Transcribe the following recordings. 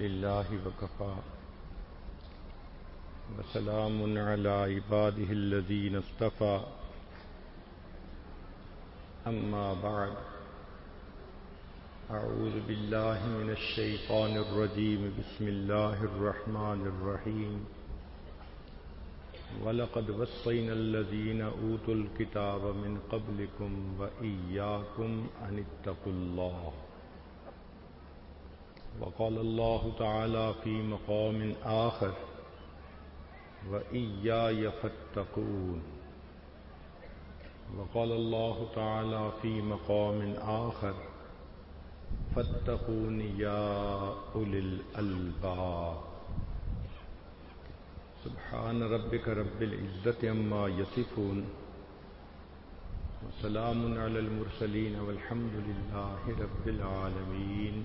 لله وكفى. وسلام على عباده الذين اصطفى. أما بعد. أعوذ بالله من الشيطان الرجيم. بسم الله الرحمن الرحيم. ولقد وصينا الذين أوتوا الكتاب من قبلكم وإياكم أن اتقوا الله. وقال الله تعالى في مقام آخر وإياي فاتقون. وقال الله تعالى في مقام آخر فاتقون يا أولي الألباب. سبحان ربك رب العزة عما يصفون وسلام على المرسلين والحمد لله رب العالمين.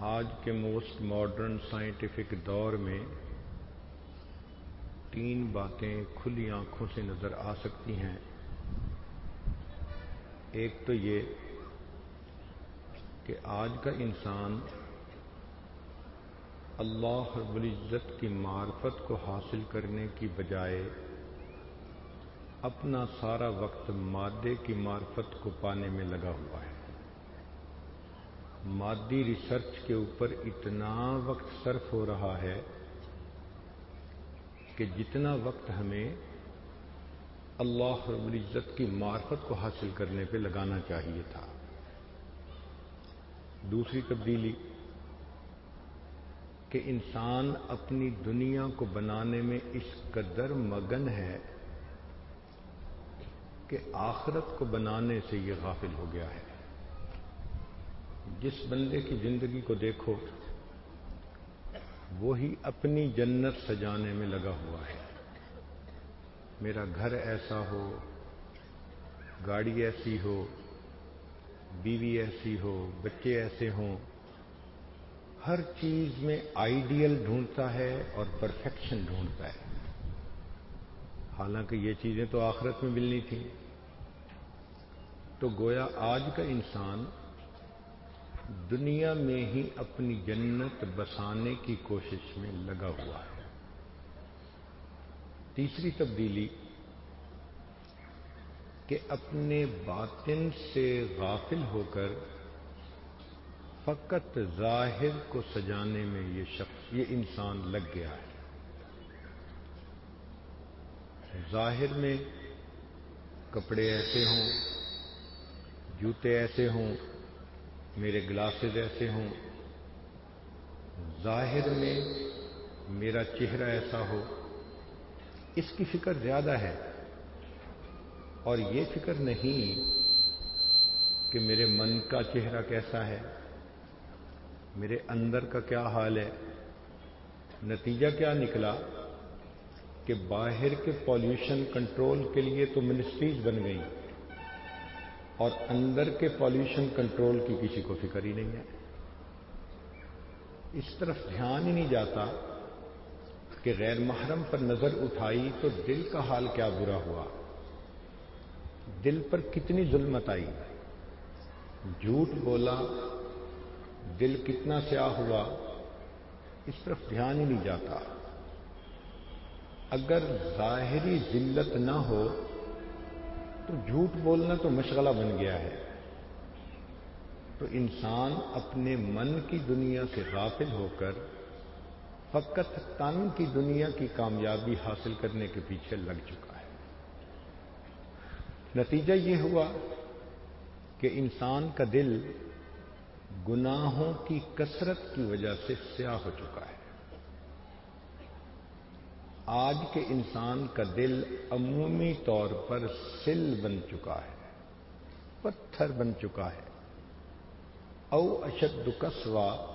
آج کے موسٹ ماڈرن سائنٹیفک دور میں تین باتیں کھلی آنکھوں سے نظر آ سکتی ہیں۔ ایک تو یہ کہ آج کا انسان اللہ رب العزت کی معرفت کو حاصل کرنے کی بجائے اپنا سارا وقت مادے کی معرفت کو پانے میں لگا ہوا ہے۔ مادی ریسرچ کے اوپر اتنا وقت صرف ہو رہا ہے کہ جتنا وقت ہمیں اللہ رب العزت کی معرفت کو حاصل کرنے پہ لگانا چاہیے تھا۔ دوسری تبدیلی، کہ انسان اپنی دنیا کو بنانے میں اس قدر مگن ہے کہ آخرت کو بنانے سے یہ غافل ہو گیا ہے۔ جس بندے کی زندگی کو دیکھو، وہی اپنی جنت سجانے میں لگا ہوا ہے۔ میرا گھر ایسا ہو، گاڑی ایسی ہو، بیوی ایسی ہو، بچے ایسے ہوں، ہر چیز میں آئیڈیل ڈھونڈتا ہے اور پرفیکشن ڈھونڈتا ہے۔ حالانکہ یہ چیزیں تو آخرت میں ملنی تھیں۔ تو گویا آج کا انسان دنیا میں ہی اپنی جنت بسانے کی کوشش میں لگا ہوا ہے۔ تیسری تبدیلی کہ اپنے باطن سے غافل ہو کر فقط ظاہر کو سجانے میں یہ شخص، یہ انسان لگ گیا ہے۔ ظاہر میں کپڑے ایسے ہوں، جوتے ایسے ہوں میرے گلاسز ایسے ہوں، ظاہر میں میرا چہرہ ایسا ہو۔ اس کی فکر زیادہ ہے۔ اور یہ فکر نہیں کہ میرے من کا چہرہ کیسا ہے، میرے اندر کا کیا حال ہے۔ نتیجہ کیا نکلا؟ کہ باہر کے پالیوشن کنٹرول کے لیے تو منسٹریز بن گئی اور اندر کے پالیوشن کنٹرول کی کسی کو فکر ہی نہیں ہے۔ اس طرف دھیان ہی نہیں جاتا کہ غیر محرم پر نظر اٹھائی تو دل کا حال کیا برا ہوا۔ دل پر کتنی ظلمت آئی۔ جھوٹ بولا، دل کتنا سیاہ ہوا۔ اس طرف دھیان ہی نہیں جاتا۔ اگر ظاہری ذلت نہ ہو تو جھوٹ بولنا تو مشغلہ بن گیا ہے۔ تو انسان اپنے من کی دنیا سے غافل ہو کر فقط تن کی دنیا کی کامیابی حاصل کرنے کے پیچھے لگ چکا ہے۔ نتیجہ یہ ہوا کہ انسان کا دل گناہوں کی کثرت کی وجہ سے سیاہ ہو چکا ہے۔ آج کے انسان کا دل عمومی طور پر سل بن چکا ہے، پتھر بن چکا ہے۔ او اشد کسوا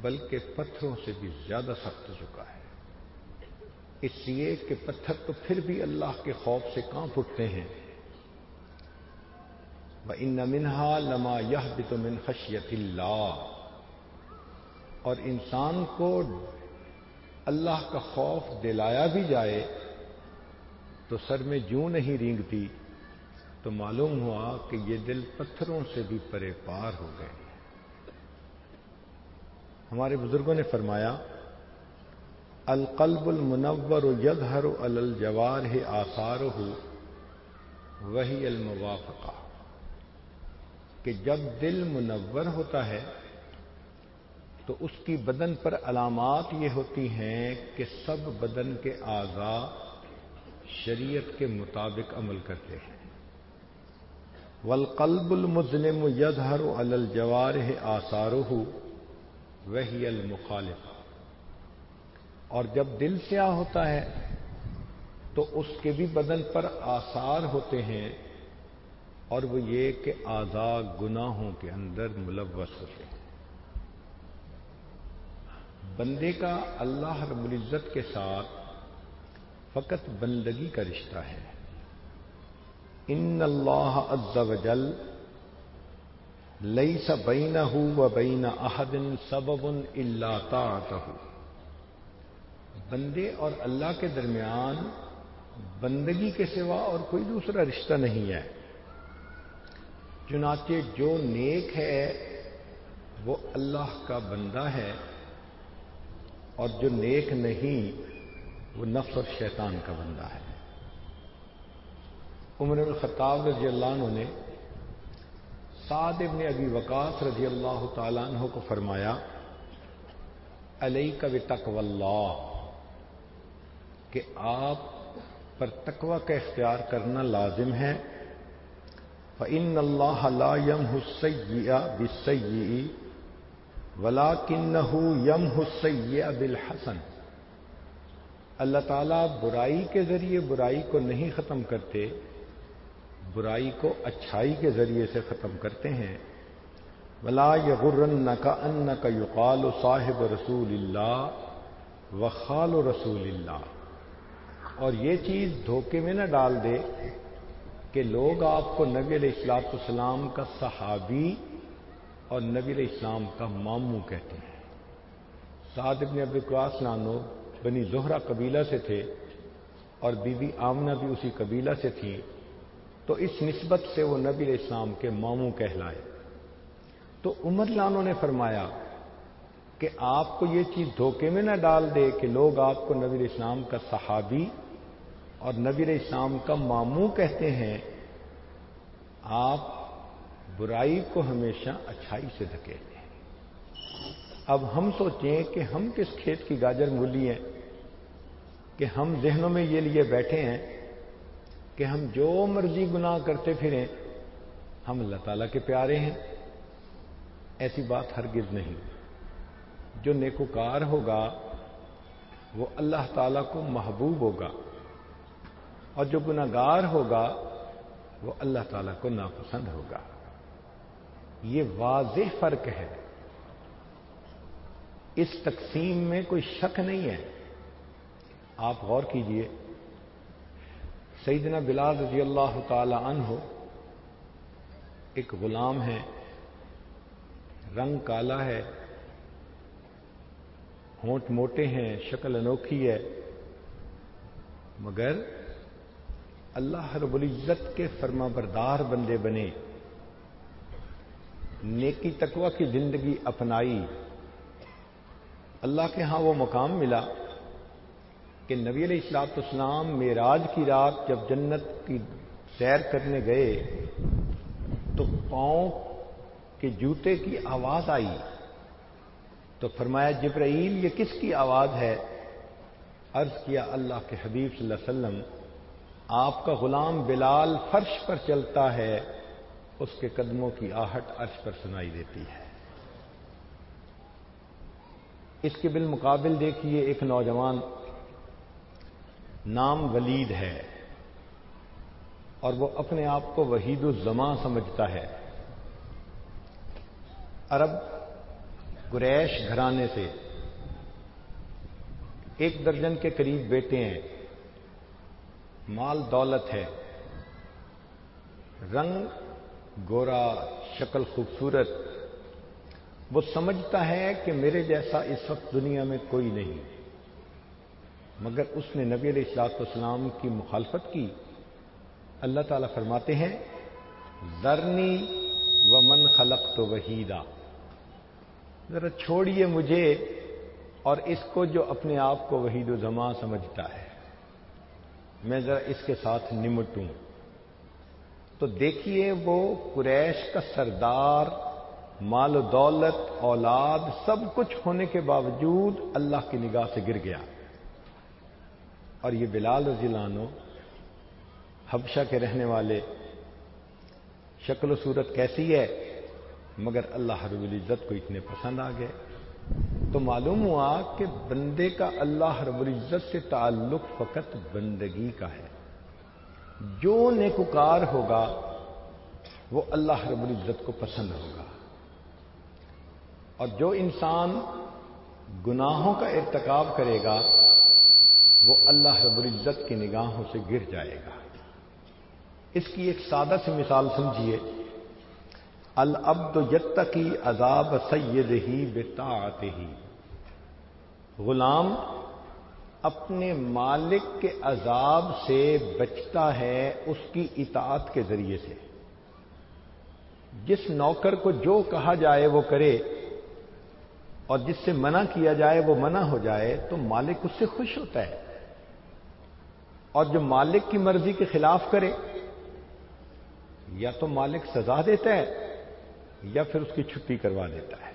بلکہ پتھروں سے بھی زیادہ سخت ہو چکا ہے۔ اس لیے کہ پتھر تو پھر بھی اللہ کے خوف سے کہاں پھٹتے ہیں۔ ان منہا لما یہ بھی تو من خشیت اللہ۔ اور انسان کو اللہ کا خوف دلایا بھی جائے تو سر میں جوں نہیں رینگتی تو معلوم ہوا کہ یہ دل پتھروں سے بھی پرے پار ہو گئے۔ ہمارے بزرگوں نے فرمایا، القلب المنور یدہر الجوار ہے آثار ہو وہی الموافقہ کہ جب دل منور ہوتا ہے تو اس کی بدن پر علامات یہ ہوتی ہیں کہ سب بدن کے اعضاء شریعت کے مطابق عمل کرتے ہیں۔ والقلب المظلم یظہر علی الجوارح آثارہ وہی المخالف اور جب دل سیاہ ہوتا ہے تو اس کے بھی بدن پر آثار ہوتے ہیں اور وہ یہ کہ آزاد گناہوں کے اندر ملوث ہوتے ہیں۔ بندے کا اللہ رب العزت کے ساتھ فقط بندگی کا رشتہ ہے۔ ان اللہ عز و جل لئی سا بین و بین احدن سبب اللہ طاعتہ۔ بندے اور اللہ کے درمیان بندگی کے سوا اور کوئی دوسرا رشتہ نہیں ہے۔ چنانچہ جو نیک ہے وہ اللہ کا بندہ ہے۔ اور جو نیک نہیں، وہ نفس اور شیطان کا بندہ ہے۔ عمر الخطاب رضی اللہ عنہ نے سعد ابن ابی وقاص رضی اللہ تعالیٰ عنہ کو فرمایا علیہ کا تقو اللہ، کہ آپ پر تقوی کا اختیار کرنا لازم ہے۔ فعن اللہ یم حسیہ بسئی ولا کن یم حسیہ بالحسن۔ اللہ تعالیٰ برائی کے ذریعے برائی کو نہیں ختم کرتے، برائی کو اچھائی کے ذریعے سے ختم کرتے ہیں۔ ولا یغرن کا ان کا یقال صاحب رسول اللہ و خال رسول اللہ۔ اور یہ چیز دھوکے میں نہ ڈال دے کہ لوگ آپ کو نبی علیہ السلاط السلام کا صحابی اور نبی علیہ السلام کا ماموں کہتے ہیں۔ سعد ابن ابقواس لانو بنی زہرا قبیلہ سے تھے اور بی بی آمنہ بھی اسی قبیلہ سے تھی تو اس نسبت سے وہ نبی علیہ السلام کے ماموں کہلائے۔ تو عمر لانوں نے فرمایا کہ آپ کو یہ چیز دھوکے میں نہ ڈال دے کہ لوگ آپ کو نبی علیہ السلام کا صحابی اور نبی علیہ السلام کا ماموں کہتے ہیں۔ آپ برائی کو ہمیشہ اچھائی سے دھکیلیں اب ہم سوچیں کہ ہم کس کھیت کی گاجر مولی ہیں، کہ ہم ذہنوں میں یہ لیے بیٹھے ہیں کہ ہم جو مرضی گناہ کرتے پھریں، ہم اللہ تعالیٰ کے پیارے ہیں۔ ایسی بات ہرگز نہیں۔ جو نیکوکار ہوگا، وہ اللہ تعالیٰ کو محبوب ہوگا۔ اور جو گناگار ہوگا، وہ اللہ تعالیٰ کو ناپسند ہوگا۔ یہ واضح فرق ہے۔ اس تقسیم میں کوئی شک نہیں ہے۔ آپ غور کیجیے۔ سیدنا بلال رضی اللہ تعالی عنہ ہو ایک غلام ہے۔ رنگ کالا ہے۔ ہونٹ موٹے ہیں، شکل انوکھی ہے۔ مگر اللہ رب العزت کے فرما بردار بندے بنے۔ نیکی تقوی کی زندگی اپنائی۔ اللہ کے ہاں وہ مقام ملا کہ نبی علیہ السلاط اسلام معراج کی رات جب جنت کی سیر کرنے گئے تو پاؤں کے جوتے کی آواز آئی۔ تو فرمایا، جبرائیل، یہ کس کی آواز ہے؟ عرض کیا، اللہ کے حبیب صلی اللہ علیہ وسلم، آپ کا غلام بلال فرش پر چلتا ہے۔ اس کے قدموں کی آہٹ عرش پر سنائی دیتی ہے۔ اس کے بالمقابل دیکھیے ایک نوجوان نام ولید ہے اور وہ اپنے آپ کو وحید الزماں سمجھتا ہے۔ عرب قریش گھرانے سے ایک درجن کے قریب بیٹے ہیں۔ مال دولت ہے۔ رنگ گورا، شکل خوبصورت، وہ سمجھتا ہے کہ میرے جیسا اس وقت دنیا میں کوئی نہیں۔ مگر اس نے نبی علیہ السلاط والسلام کی مخالفت کی۔ اللہ تعالیٰ فرماتے ہیں زرنی و من خلق تو وحیدہ ذرا چھوڑیے مجھے اور اس کو جو اپنے آپ کو وحید و زماں سمجھتا ہے۔ میں ذرا اس کے ساتھ نمٹوں۔ تو دیکھیے وہ قریش کا سردار، مال و دولت، اولاد، سب کچھ ہونے کے باوجود اللہ کی نگاہ سے گر گیا۔ اور یہ بلال رضی عنہ حبشہ کے رہنے والے، شکل و صورت کیسی ہے؟ مگر اللہ رب العزت کو اتنے پسند آ گئے۔ تو معلوم ہوا کہ بندے کا اللہ رب العزت سے تعلق فقط بندگی کا ہے۔ جو نیکوکار ہوگا، وہ اللہ رب العزت کو پسند ہوگا۔ اور جو انسان گناہوں کا ارتکاب کرے گا، وہ اللہ رب العزت کی نگاہوں سے گر جائے گا۔ اس کی ایک سادہ سی مثال سمجھیے۔ العبد یت کی عذاب سید ہی بتا ہی غلام اپنے مالک کے عذاب سے بچتا ہے اس کی اطاعت کے ذریعے سے۔ جس نوکر کو جو کہا جائے وہ کرے اور جس سے منع کیا جائے وہ منع ہو جائے تو مالک اس سے خوش ہوتا ہے۔ اور جو مالک کی مرضی کے خلاف کرے یا تو مالک سزا دیتا ہے یا پھر اس کی چھٹی کروا دیتا ہے۔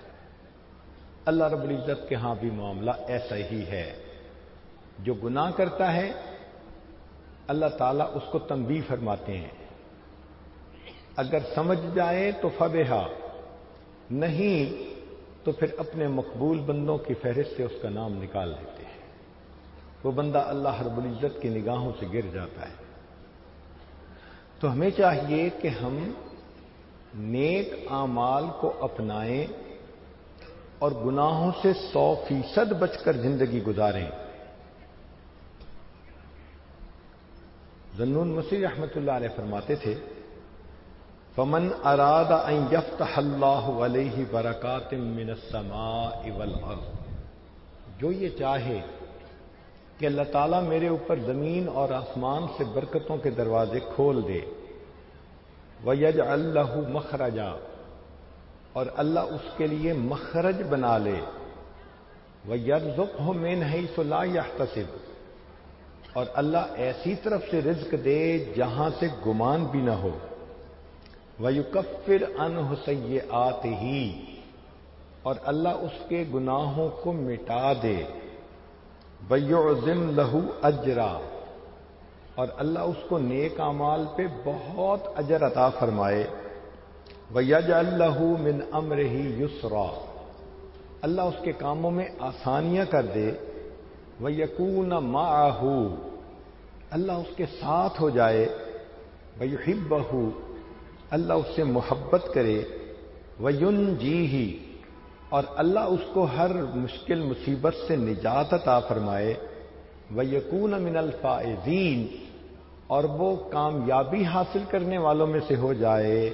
اللہ رب العزت کے ہاں بھی معاملہ ایسا ہی ہے۔ جو گناہ کرتا ہے، اللہ تعالیٰ اس کو تنبیہ فرماتے ہیں۔ اگر سمجھ جائے تو فبہ نہیں تو پھر اپنے مقبول بندوں کی فہرست سے اس کا نام نکال دیتے ہیں۔ وہ بندہ اللہ رب العزت کی نگاہوں سے گر جاتا ہے۔ تو ہمیں چاہیے کہ ہم نیک اعمال کو اپنائیں اور گناہوں سے سو فیصد بچ کر زندگی گزاریں۔ زنون مسیح رحمت اللہ علیہ فرماتے تھے، فمن اراد ان یفتح اللہ علیہ برکات من السماء والارض جو یہ چاہے کہ اللہ تعالیٰ میرے اوپر زمین اور آسمان سے برکتوں کے دروازے کھول دے۔ ویج اللہ مخرجا۔ اور اللہ اس کے لیے مخرج بنا لے۔ وہ یرزق ہو میں نہیں سو لا یا اور اللہ ایسی طرف سے رزق دے جہاں سے گمان بھی نہ ہو۔ وہ یوکفر ان حسیہ آتے ہی اور اللہ اس کے گناہوں کو مٹا دے۔ ویعظم لہو اجرا اور اللہ اس کو نیک امال پہ بہت اجر عطا فرمائے۔ ویج اللہ من امر ہی یسرا اللہ اس کے کاموں میں آسانیاں کر دے۔ وہ یقون اللہ اس کے ساتھ ہو جائے۔ وہ ہب اللہ اس سے محبت کرے۔ وہ جی ہی اور اللہ اس کو ہر مشکل مصیبت سے نجات عطا فرمائے۔ وہ یقون من الفائزین اور وہ کامیابی حاصل کرنے والوں میں سے ہو جائے۔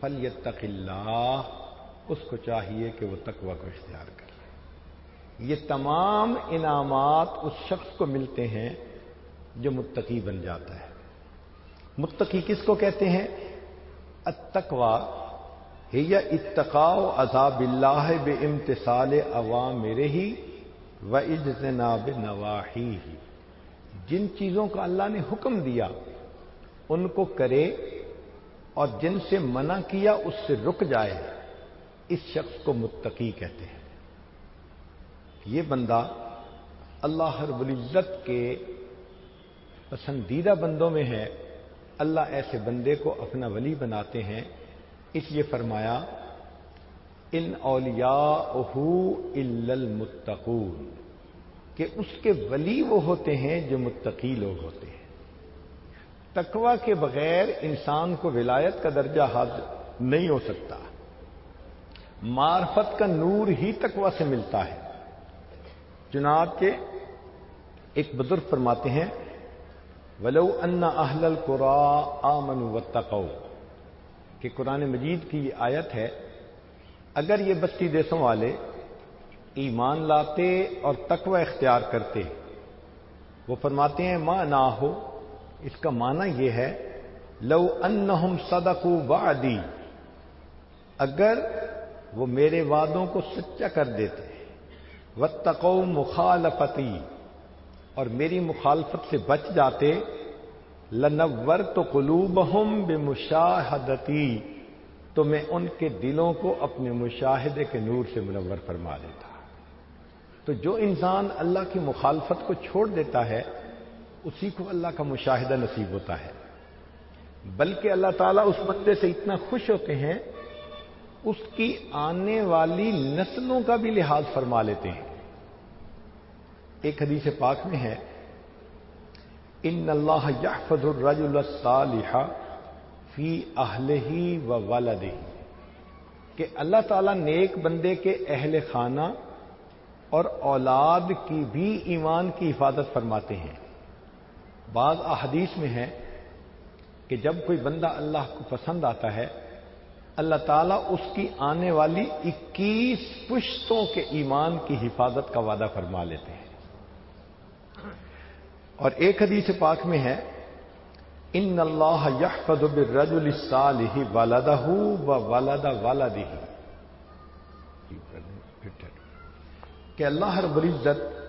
فل اللہ اس کو چاہیے کہ وہ تقوی کو اختیار کر لے یہ تمام انعامات اس شخص کو ملتے ہیں جو متقی بن جاتا ہے۔ متقی کس کو کہتے ہیں؟ اتقوا یا اتقاء عذاب اللہ بے امتسال عوام میرے ہی و اجتناب نواحی ہی۔ جن چیزوں کا اللہ نے حکم دیا، ان کو کرے اور جن سے منع کیا اس سے رک جائے۔ اس شخص کو متقی کہتے ہیں۔ یہ بندہ اللہ رب العزت کے پسندیدہ بندوں میں ہے۔ اللہ ایسے بندے کو اپنا ولی بناتے ہیں۔ اس لیے فرمایا، ان اولیاء المتقون، کہ اس کے ولی وہ ہوتے ہیں جو متقی لوگ ہوتے ہیں۔ تقوا کے بغیر انسان کو ولایت کا درجہ حاصل نہیں ہو سکتا۔ معرفت کا نور ہی تقوا سے ملتا ہے۔ چناب کے ایک بزرگ فرماتے ہیں، ولو ان اہل القرا آمن و تقو کہ قرآن مجید کی یہ آیت ہے، اگر یہ بستی دیسوں والے ایمان لاتے اور تقوی اختیار کرتے، وہ فرماتے ہیں، ماں نہ ہو۔ اس کا معنی یہ ہے، لو انہم صدقوا وعدی اگر وہ میرے وعدوں کو سچا کر دیتے وتقو مخالفتی اور میری مخالفت سے بچ جاتے لنور تو قلوب ہم بے مشاہدتی تو میں ان کے دلوں کو اپنے مشاہدے کے نور سے منور فرما دیتا۔ تو جو انسان اللہ کی مخالفت کو چھوڑ دیتا ہے، اسی کو اللہ کا مشاہدہ نصیب ہوتا ہے۔ بلکہ اللہ تعالیٰ اس بندے سے اتنا خوش ہوتے ہیں اس کی آنے والی نسلوں کا بھی لحاظ فرما لیتے ہیں۔ ایک حدیث پاک میں ہے، ان اللہ یحفظ الرجل الصالح فی اہل ہی و والد کہ اللہ تعالیٰ نیک بندے کے اہل خانہ اور اولاد کی بھی ایمان کی حفاظت فرماتے ہیں۔ بعض احادیث میں ہے کہ جب کوئی بندہ اللہ کو پسند آتا ہے اللہ تعالیٰ اس کی آنے والی اکیس پشتوں کے ایمان کی حفاظت کا وعدہ فرما لیتے ہیں۔ اور ایک حدیث پاک میں ہے، ان اللہ یحفظ بالرجل الصالح ولدہ و ولد والدہ کہ اللہ رب العزت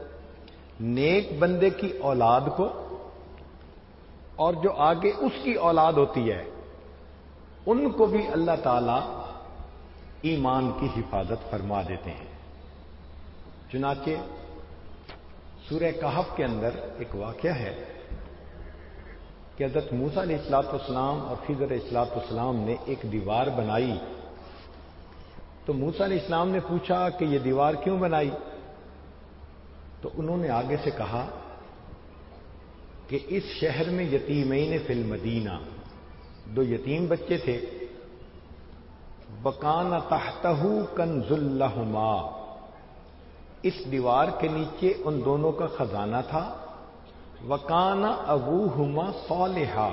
نیک بندے کی اولاد کو اور جو آگے اس کی اولاد ہوتی ہے ان کو بھی اللہ تعالی ایمان کی حفاظت فرما دیتے ہیں۔ چنانچہ سورہ کہف کے اندر ایک واقعہ ہے کہ حضرت موسا علیہ اصلاط اسلام اور فضر اصلاط اسلام نے ایک دیوار بنائی۔ تو موسا علیہ السلام نے پوچھا کہ یہ دیوار کیوں بنائی؟ تو انہوں نے آگے سے کہا کہ اس شہر میں یتیمین فی المدینہ دو یتیم بچے تھے۔ بکان تحتہ کنز الحما اس دیوار کے نیچے ان دونوں کا خزانہ تھا۔ وکان ابو ہما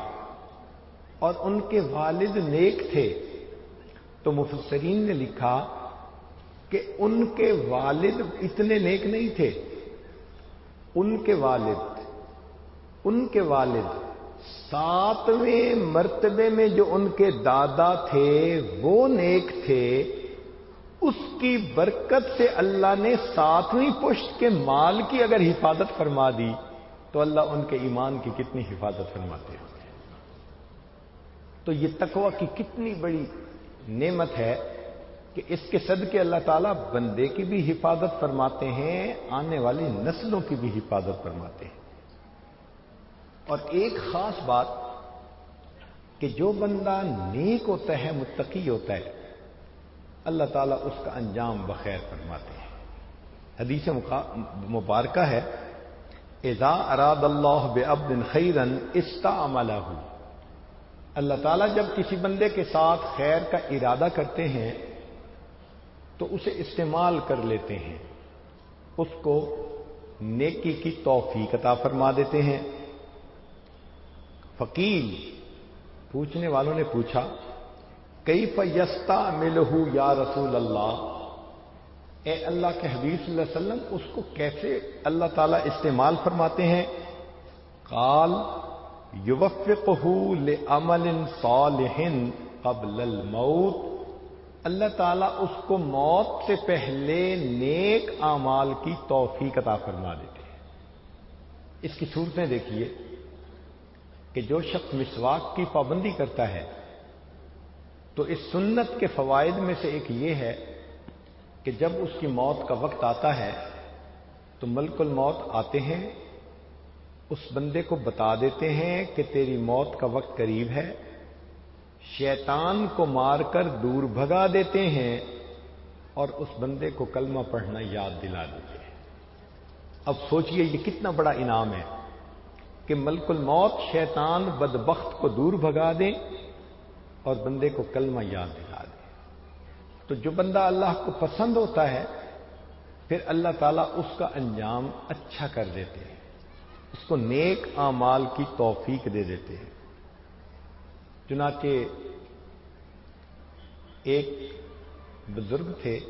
اور ان کے والد نیک تھے۔ تو مفسرین نے لکھا کہ ان کے والد اتنے نیک نہیں تھے۔ ان کے والد، ان کے والد ساتویں مرتبے میں جو ان کے دادا تھے، وہ نیک تھے۔ اس کی برکت سے اللہ نے ساتویں پشت کے مال کی اگر حفاظت فرما دی، تو اللہ ان کے ایمان کی کتنی حفاظت فرماتے ہیں۔ تو یہ تقوی کی کتنی بڑی نعمت ہے کہ اس کے صدقے اللہ تعالیٰ بندے کی بھی حفاظت فرماتے ہیں، آنے والی نسلوں کی بھی حفاظت فرماتے ہیں۔ اور ایک خاص بات کہ جو بندہ نیک ہوتا ہے متقی ہوتا ہے، اللہ تعالیٰ اس کا انجام بخیر فرماتے ہیں۔ حدیث مبارکہ ہے، اذا اراد اللہ بے ابن خیرن استا اللہ تعالیٰ جب کسی بندے کے ساتھ خیر کا ارادہ کرتے ہیں، تو اسے استعمال کر لیتے ہیں۔ اس کو نیکی کی توفیق عطا فرما دیتے ہیں۔ فقیل، پوچھنے والوں نے پوچھا کئی فیستا ملو یا رسول اللہ؟ اے اللہ کے حبیب صلی اللہ علیہ وسلم، اس کو کیسے اللہ تعالیٰ استعمال فرماتے ہیں؟ کال یوفق لمل صالح قبل الموت. اللہ تعالیٰ اس کو موت سے پہلے نیک اعمال کی توفیق عطا فرما دیتے ہیں۔ اس کی صورتیں دیکھیے۔ کہ جو شخص مسواک کی پابندی کرتا ہے، تو اس سنت کے فوائد میں سے ایک یہ ہے کہ جب اس کی موت کا وقت آتا ہے، تو ملک الموت آتے ہیں، اس بندے کو بتا دیتے ہیں کہ تیری موت کا وقت قریب ہے، شیطان کو مار کر دور بھگا دیتے ہیں اور اس بندے کو کلمہ پڑھنا یاد دلا دیتے ہیں۔ اب سوچئے یہ کتنا بڑا انعام ہے۔ کہ ملک الموت شیطان بدبخت کو دور بھگا دیں اور بندے کو کلمہ یاد دلا دیں تو جو بندہ اللہ کو پسند ہوتا ہے، پھر اللہ تعالیٰ اس کا انجام اچھا کر دیتے ہیں۔ اس کو نیک اعمال کی توفیق دے دیتے ہیں۔ چنانچہ ایک بزرگ تھے،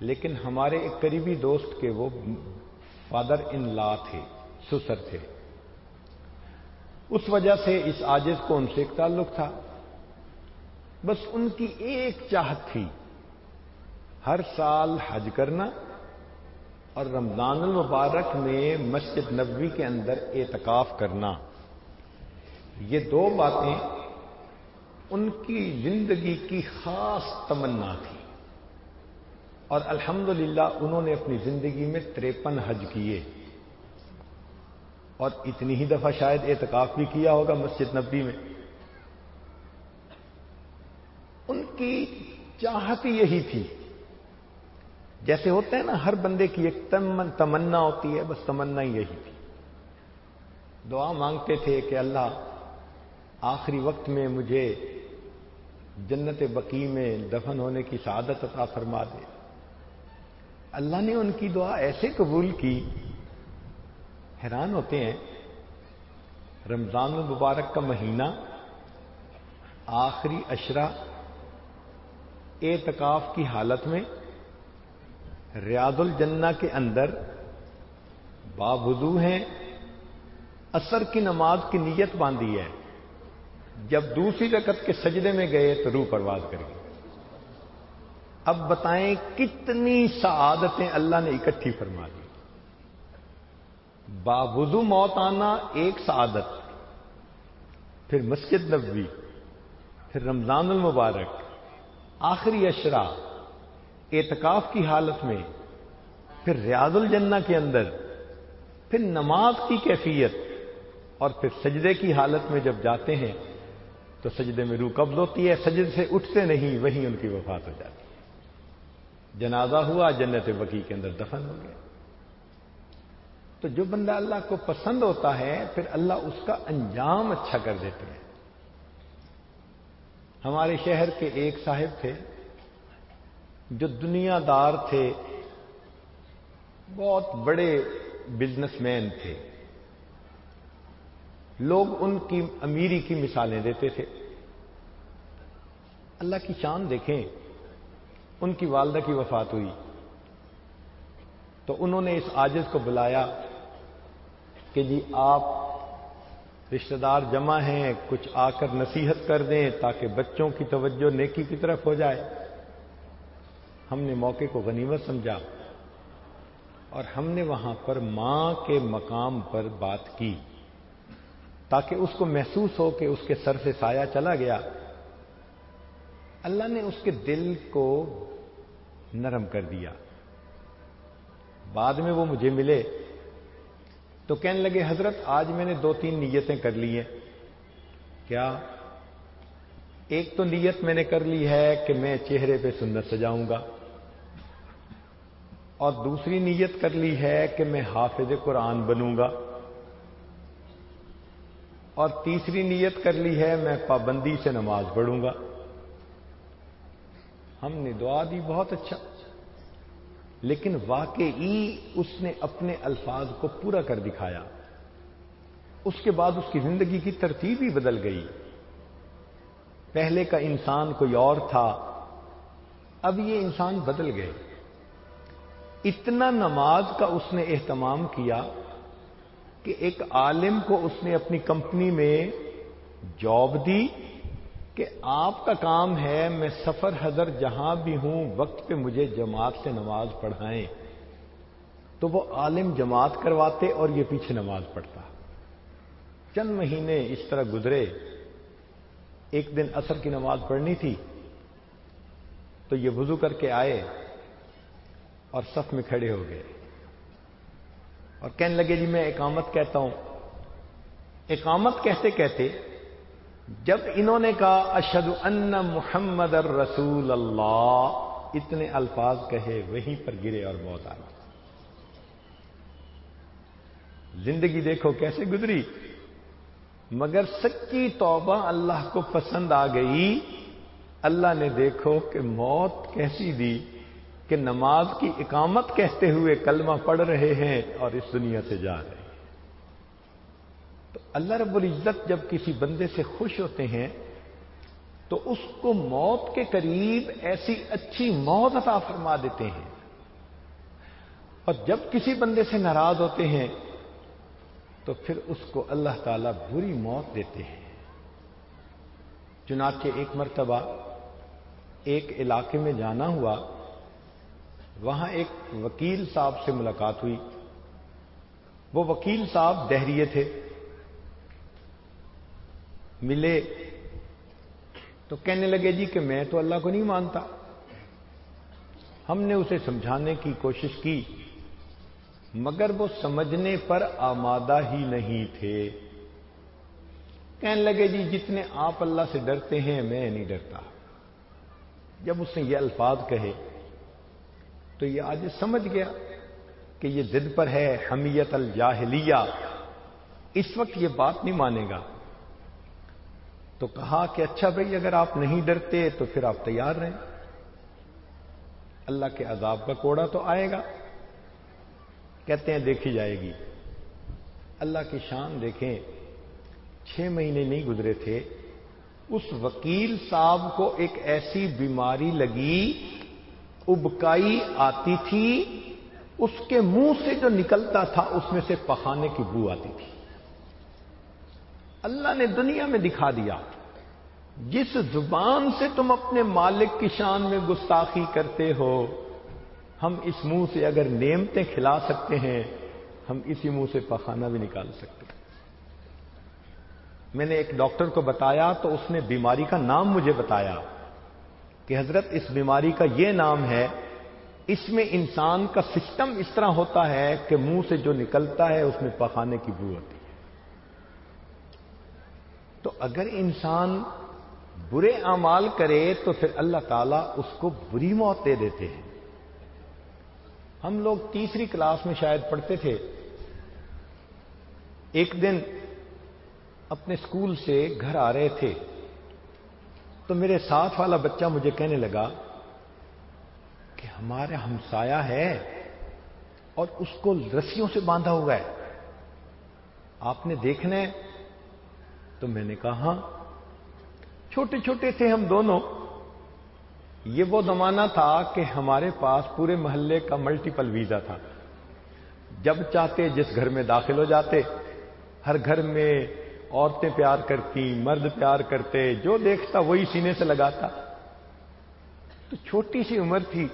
لیکن ہمارے ایک قریبی دوست کے وہ فادر ان لا تھے، سسر تھے۔ اس وجہ سے اس آجز کو ان سے ایک تعلق تھا۔ بس ان کی ایک چاہت تھی، ہر سال حج کرنا اور رمضان المبارک میں مسجد نبوی کے اندر اعتکاف کرنا۔ یہ دو باتیں ان کی زندگی کی خاص تمنا تھی۔ اور الحمدللہ انہوں نے اپنی زندگی میں تریپن حج کیے۔ اور اتنی ہی دفعہ شاید اعتکاف بھی کیا ہوگا مسجد نبی میں۔ ان کی چاہت یہی تھی۔ جیسے ہوتا ہے نا، ہر بندے کی ایک تمنا ہوتی ہے، بس تمنا یہی تھی۔ دعا مانگتے تھے کہ اللہ، آخری وقت میں مجھے جنت بقی میں دفن ہونے کی سعادت عطا فرما دے۔ اللہ نے ان کی دعا ایسے قبول کی حیران ہوتے ہیں، رمضان المبارک کا مہینہ، آخری اشرا اعتکاف کی حالت میں ریاض الجنہ کے اندر بابدو ہیں اثر کی نماز کی نیت باندھی ہے۔ جب دوسری رکت کے سجدے میں گئے تو روح پرواز کر گئے اب بتائیں کتنی سعادتیں اللہ نے اکٹھی فرما دی۔ بابزو موت آنا ایک سعادت۔ پھر مسجد نبوی، پھر رمضان المبارک، آخری اشرا اعتکاف کی حالت میں، پھر ریاض الجنہ کے اندر، پھر نماز کی کیفیت، اور پھر سجدے کی حالت میں جب جاتے ہیں، تو سجدے میں روح قبض ہوتی ہے سجد سے اٹھتے نہیں، وہیں ان کی وفات ہو جاتی ہے۔ جنازہ ہوا، جنت وکی کے اندر دفن ہو گیا۔ تو جو بندہ اللہ کو پسند ہوتا ہے، پھر اللہ اس کا انجام اچھا کر دیتے ہیں۔ ہمارے شہر کے ایک صاحب تھے، جو دنیا دار تھے، بہت بڑے بزنس مین تھے۔ لوگ ان کی امیری کی مثالیں دیتے تھے۔ اللہ کی شان دیکھیں، ان کی والدہ کی وفات ہوئی۔ تو انہوں نے اس آجز کو بلایا۔ کہ جی آپ رشتہ دار جمع ہیں، کچھ آ کر نصیحت کر دیں تاکہ بچوں کی توجہ نیکی کی طرف ہو جائے۔ ہم نے موقع کو غنیمت سمجھا اور ہم نے وہاں پر ماں کے مقام پر بات کی تاکہ اس کو محسوس ہو کہ اس کے سر سے سایہ چلا گیا۔ اللہ نے اس کے دل کو نرم کر دیا۔ بعد میں وہ مجھے ملے۔ تو کہنے لگے، حضرت، آج میں نے دو تین نیتیں کر لی ہیں۔ کیا؟ ایک تو نیت میں نے کر لی ہے کہ میں چہرے پہ سنت سجاؤں گا۔ اور دوسری نیت کر لی ہے کہ میں حافظ قرآن بنوں گا۔ اور تیسری نیت کر لی ہے میں پابندی سے نماز پڑھوں گا۔ ہم نے دعا دی، بہت اچھا۔ لیکن واقعی اس نے اپنے الفاظ کو پورا کر دکھایا۔ اس کے بعد اس کی زندگی کی ترتیب ہی بدل گئی۔ پہلے کا انسان کوئی اور تھا۔ اب یہ انسان بدل گئے۔ اتنا نماز کا اس نے اہتمام کیا کہ ایک عالم کو اس نے اپنی کمپنی میں جاب دی۔ کہ آپ کا کام ہے میں سفر حضر جہاں بھی ہوں، وقت پہ مجھے جماعت سے نماز پڑھائیں۔ تو وہ عالم جماعت کرواتے اور یہ پیچھے نماز پڑھتا۔ چند مہینے اس طرح گزرے۔ ایک دن اثر کی نماز پڑھنی تھی۔ تو یہ وضو کر کے آئے اور صف میں کھڑے ہو گئے۔ اور کہنے لگے جی میں اقامت کہتا ہوں۔ اقامت کہتے کہتے؟ جب انہوں نے کہا اشد ان محمد الرسول اللہ، اتنے الفاظ کہے، وہیں پر گرے اور موت آ زندگی دیکھو کیسے گزری۔ مگر سچی توبہ اللہ کو پسند آ گئی۔ اللہ نے دیکھو کہ موت کیسی دی، کہ نماز کی اقامت کہتے ہوئے کلمہ پڑھ رہے ہیں اور اس دنیا سے جا رہے ہیں۔ اللہ رب العزت جب کسی بندے سے خوش ہوتے ہیں تو اس کو موت کے قریب ایسی اچھی موت عطا فرما دیتے ہیں۔ اور جب کسی بندے سے ناراض ہوتے ہیں تو پھر اس کو اللہ تعالی بری موت دیتے ہیں۔ چنانچہ ایک مرتبہ ایک علاقے میں جانا ہوا، وہاں ایک وکیل صاحب سے ملاقات ہوئی۔ وہ وکیل صاحب دہریے تھے۔ ملے۔ تو کہنے لگے جی کہ میں تو اللہ کو نہیں مانتا۔ ہم نے اسے سمجھانے کی کوشش کی، مگر وہ سمجھنے پر آمادہ ہی نہیں تھے۔ کہنے لگے جی جتنے آپ اللہ سے ڈرتے ہیں، میں نہیں ڈرتا۔ جب اس نے یہ الفاظ کہے، تو یہ آج سمجھ گیا کہ یہ ضد پر ہے، حمیت الجاہلیہ۔ اس وقت یہ بات نہیں مانے گا۔ تو کہا کہ اچھا بھائی، اگر آپ نہیں ڈرتے تو پھر آپ تیار رہیں۔ اللہ کے عذاب کا کوڑا تو آئے گا۔ کہتے ہیں، دیکھی جائے گی۔ اللہ کی شان دیکھیں، چھ مہینے نہیں گزرے تھے۔ اس وکیل صاحب کو ایک ایسی بیماری لگی، ابکائی آتی تھی۔ اس کے منہ سے جو نکلتا تھا، اس میں سے پخانے کی بو آتی تھی۔ اللہ نے دنیا میں دکھا دیا۔ جس زبان سے تم اپنے مالک کی شان میں گستاخی کرتے ہو، ہم اس منہ سے اگر نیمتے کھلا سکتے ہیں، ہم اسی منہ سے پخانہ بھی نکال سکتے ہیں۔ میں نے ایک ڈاکٹر کو بتایا تو اس نے بیماری کا نام مجھے بتایا کہ حضرت اس بیماری کا یہ نام ہے، اس میں انسان کا سسٹم اس طرح ہوتا ہے کہ منہ سے جو نکلتا ہے، اس میں پخانے کی بو ہوتی ہے۔ تو اگر انسان برے اعمال کرے تو پھر اللہ تعالیٰ اس کو بری موت دے دیتے ہیں۔ ہم لوگ تیسری کلاس میں شاید پڑھتے تھے۔ ایک دن اپنے اسکول سے گھر آ رہے تھے۔ تو میرے ساتھ والا بچہ مجھے کہنے لگا کہ ہمارے ہمسایا ہے اور اس کو رسیوں سے باندھا ہوا ہے۔ آپ نے دیکھنا ہے تو میں نے کہا ہاں چھوٹے چھوٹے تھے ہم دونوں۔ یہ وہ زمانہ تھا کہ ہمارے پاس پورے محلے کا ملٹیپل ویزا تھا۔ جب چاہتے جس گھر میں داخل ہو جاتے، ہر گھر میں عورتیں پیار کرتی، مرد پیار کرتے، جو دیکھتا وہی سینے سے لگاتا۔ تو چھوٹی سی عمر تھی،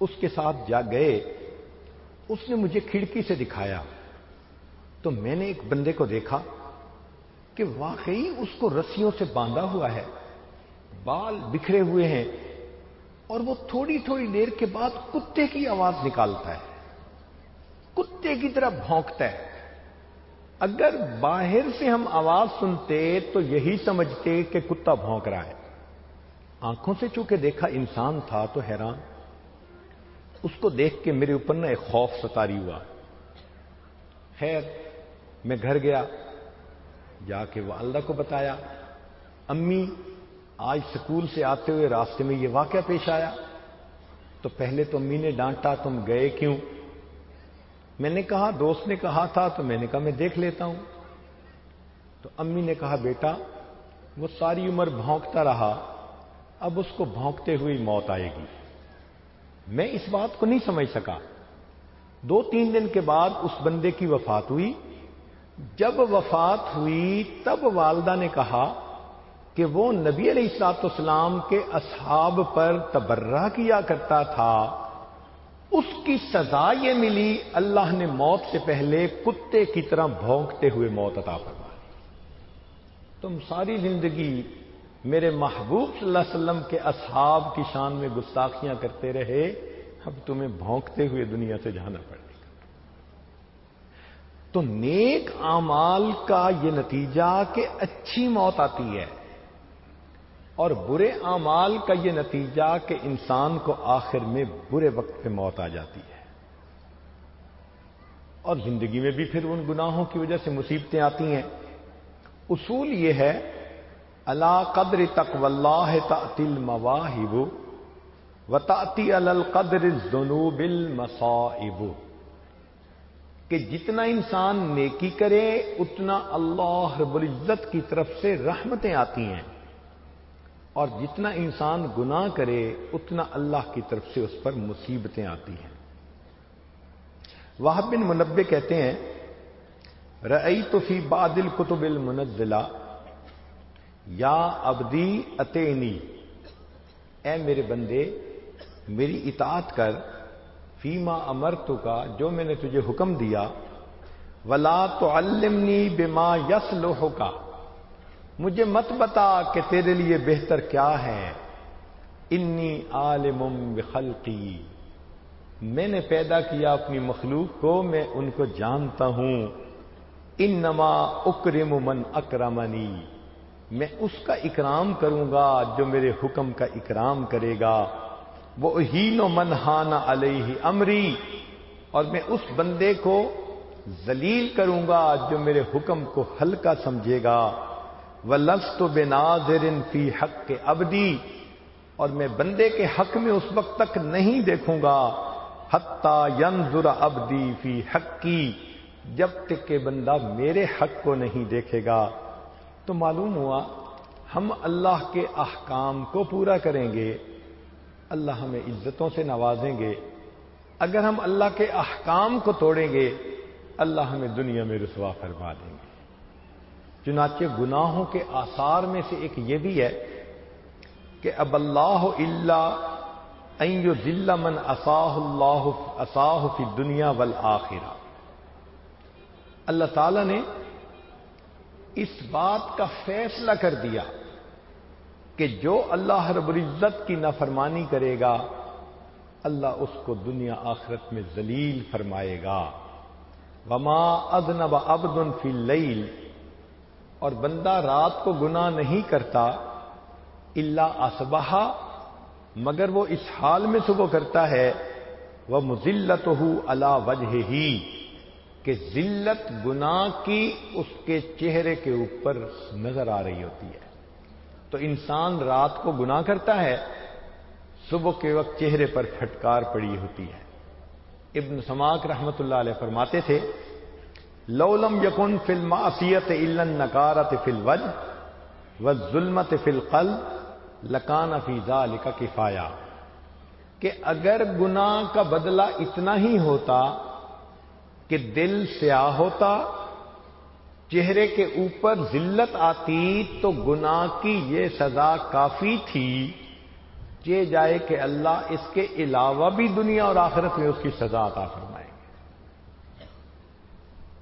اس کے ساتھ جا گئے۔ اس نے مجھے کھڑکی سے دکھایا۔ تو میں نے ایک بندے کو دیکھا۔ کہ واقعی اس کو رسیوں سے باندھا ہوا ہے۔ بال بکھرے ہوئے ہیں اور وہ تھوڑی تھوڑی دیر کے بعد کتے کی آواز نکالتا ہے۔ کتے کی طرح بھونکتا ہے۔ اگر باہر سے ہم آواز سنتے تو یہی سمجھتے کہ کتا بھونک رہا ہے۔ آنکھوں سے چونکہ دیکھا انسان تھا تو حیران۔ اس کو دیکھ کے میرے اوپر نا ایک خوف ستاری ہوا۔ خیر، میں گھر گیا۔ جا کے والدہ کو بتایا۔ امی، آج سکول سے آتے ہوئے راستے میں یہ واقعہ پیش آیا۔ تو پہلے تو امی نے ڈانٹا، تم گئے کیوں؟ میں نے کہا، دوست نے کہا تھا، تو میں نے کہا، میں دیکھ لیتا ہوں۔ تو امی نے کہا، بیٹا، وہ ساری عمر بھونکتا رہا، اب اس کو بھونکتے ہوئی موت آئے گی۔ میں اس بات کو نہیں سمجھ سکا۔ دو تین دن کے بعد اس بندے کی وفات ہوئی۔ جب وفات ہوئی تب والدہ نے کہا کہ وہ نبی علیہ السلاط اسلام کے اصحاب پر تبرہ کیا کرتا تھا۔ اس کی سزا یہ ملی اللہ نے موت سے پہلے کتے کی طرح بھونکتے ہوئے موت عطا فرما تم ساری زندگی میرے محبوب صلی اللہ علیہ وسلم کے اصحاب کی شان میں گستاخیاں کرتے رہے، اب تمہیں بھونکتے ہوئے دنیا سے جانا پڑے گا تو نیک اعمال کا یہ نتیجہ کہ اچھی موت آتی ہے اور برے اعمال کا یہ نتیجہ کہ انسان کو آخر میں برے وقت پہ موت آ جاتی ہے۔ اور زندگی میں بھی پھر ان گناہوں کی وجہ سے مصیبتیں آتی ہیں۔ اصول یہ ہے اللہ قدر تک اللہ تل مواہب و تاتی القدر جنوب المصائب۔ کہ جتنا انسان نیکی کرے، اتنا اللہ رب العزت کی طرف سے رحمتیں آتی ہیں۔ اور جتنا انسان گناہ کرے، اتنا اللہ کی طرف سے اس پر مصیبتیں آتی ہیں۔ وہ بن منبع کہتے ہیں رئی تو فی بادل کتب المنزلہ، یا ابدی اتینی اے میرے بندے، میری اطاعت کر فیما امر تو کا جو میں نے تجھے حکم دیا، ولا تو علمنی بما یس کا مجھے مت بتا کہ تیرے لیے بہتر کیا ہے۔ انی عالم بخلقی۔ میں نے پیدا کیا اپنی مخلوق کو، میں ان کو جانتا ہوں۔ ان نما اکرم من اکرمنی۔ میں اس کا اکرام کروں گا جو میرے حکم کا اکرام کرے گا۔ وہ ہین و منہانا علیہ امری اور میں اس بندے کو ذلیل کروں گا جو میرے حکم کو ہلکا سمجھے گا۔ وہ لفظ تو بے فی حق کے ابدی اور میں بندے کے حق میں اس وقت تک نہیں دیکھوں گا۔ حتہ ینظر ابدی فی حق کی جب تک کہ بندہ میرے حق کو نہیں دیکھے گا۔ تو معلوم ہوا ہم اللہ کے احکام کو پورا کریں گے۔ اللہ ہمیں عزتوں سے نوازیں گے۔ اگر ہم اللہ کے احکام کو توڑیں گے، اللہ ہمیں دنیا میں رسوا فرما دیں گے۔ چنانچہ گناہوں کے آثار میں سے ایک یہ بھی ہے کہ اب اللہ اللہ ذلہ من اصاح اللہ اصاح فی دنیا ول اللہ تعالی نے اس بات کا فیصلہ کر دیا۔ کہ جو اللہ رب العزت کی نافرمانی کرے گا، اللہ اس کو دنیا آخرت میں ذلیل فرمائے گا۔ وما ادنب ابد فی اللیل اور بندہ رات کو گناہ نہیں کرتا اللہ اسبہ مگر وہ اس حال میں صبح کرتا ہے۔ وہ مزلت ہو اللہ وجہ ہی کہ ذلت گناہ کی اس کے چہرے کے اوپر نظر آ رہی ہوتی ہے۔ تو انسان رات کو گناہ کرتا ہے، صبح کے وقت چہرے پر پھٹکار پڑی ہوتی ہے۔ ابن سماک رحمت اللہ علیہ فرماتے تھے لولم یقن فل معصیت علن نکارت فل وج و ظلمت فل قل لکان فیضا لکا کفایا۔ کہ اگر گناہ کا بدلہ اتنا ہی ہوتا کہ دل سیاہ ہوتا چہرے کے اوپر ذلت آتی تو گناہ کی یہ سزا کافی تھی۔ یہ جائے کہ اللہ اس کے علاوہ بھی دنیا اور آخرت میں اس کی سزا عطا فرمائے۔ گے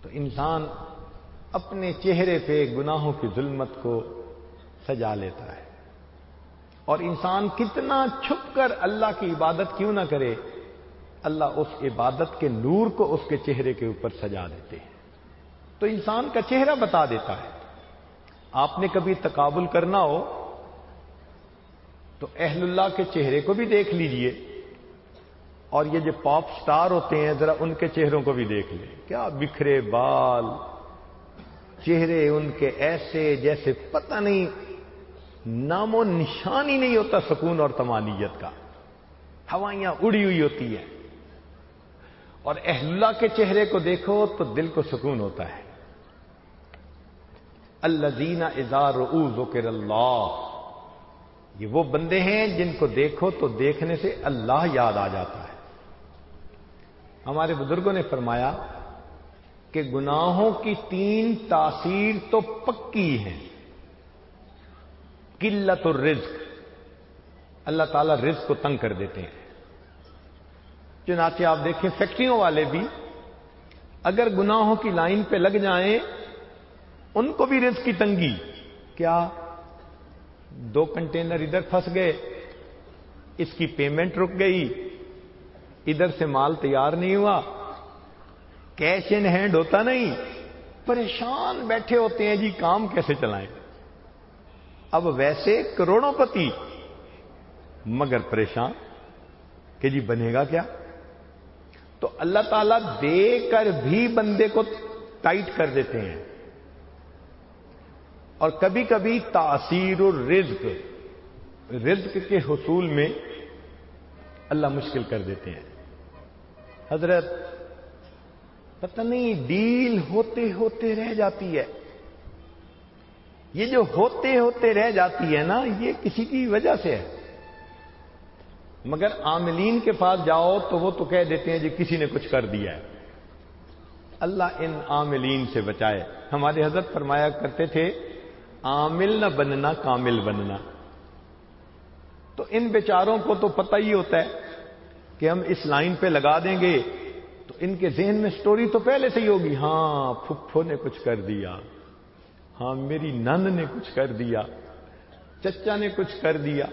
تو انسان اپنے چہرے پہ گناہوں کی ظلمت کو سجا لیتا ہے۔ اور انسان کتنا چھپ کر اللہ کی عبادت کیوں نہ کرے، اللہ اس عبادت کے نور کو اس کے چہرے کے اوپر سجا دیتے ہیں۔ تو انسان کا چہرہ بتا دیتا ہے۔ آپ نے کبھی تقابل کرنا ہو تو اہل اللہ کے چہرے کو بھی دیکھ لیجیے۔ اور یہ جو پاپ سٹار ہوتے ہیں، ذرا ان کے چہروں کو بھی دیکھ لیں۔ کیا بکھرے بال، چہرے ان کے ایسے جیسے پتہ نہیں، نام و نشان ہی نہیں ہوتا سکون اور تمانیت کا۔ ہوائیاں اڑی ہوئی ہوتی ہیں۔ اور اہل اللہ کے چہرے کو دیکھو تو دل کو سکون ہوتا ہے۔ اللہ دینا اظہار ذکر اللہ۔ یہ وہ بندے ہیں جن کو دیکھو تو دیکھنے سے اللہ یاد آ جاتا ہے۔ ہمارے بزرگوں نے فرمایا کہ گناہوں کی تین تاثیر تو پکی ہیں۔ قلت الرزق۔ اللہ تعالیٰ رزق کو تنگ کر دیتے ہیں۔ چنانچہ آپ دیکھیں فیکٹریوں والے بھی، اگر گناہوں کی لائن پہ لگ جائیں ان کو بھی رزق کی تنگی۔ کیا دو کنٹینر ادھر پھنس گئے؟ اس کی پیمنٹ رک گئی۔ ادھر سے مال تیار نہیں ہوا۔ کیش ان ہینڈ ہوتا نہیں۔ پریشان بیٹھے ہوتے ہیں جی کام کیسے چلائیں؟ اب ویسے کروڑوں پتی۔ مگر پریشان کہ جی بنے گا کیا؟ تو اللہ تعالیٰ دے کر بھی بندے کو ٹائٹ کر دیتے ہیں۔ اور کبھی کبھی تاثیر الرزق، رزق کے حصول میں اللہ مشکل کر دیتے ہیں۔ حضرت، پتہ نہیں ڈیل ہوتے ہوتے رہ جاتی ہے۔ یہ جو ہوتے ہوتے رہ جاتی ہے نا، یہ کسی کی وجہ سے ہے۔ مگر عاملین کے پاس جاؤ تو وہ تو کہہ دیتے ہیں جی کسی نے کچھ کر دیا ہے۔ اللہ ان عاملین سے بچائے۔ ہمارے حضرت فرمایا کرتے تھے عامل نہ بننا، کامل بننا۔ تو ان بیچاروں کو تو پتہ ہی ہوتا ہے کہ ہم اس لائن پہ لگا دیں گے، تو ان کے ذہن میں سٹوری تو پہلے سے ہی ہوگی۔ ہاں پھپھو نے کچھ کر دیا۔ ہاں میری نند نے کچھ کر دیا۔ چچا نے کچھ کر دیا۔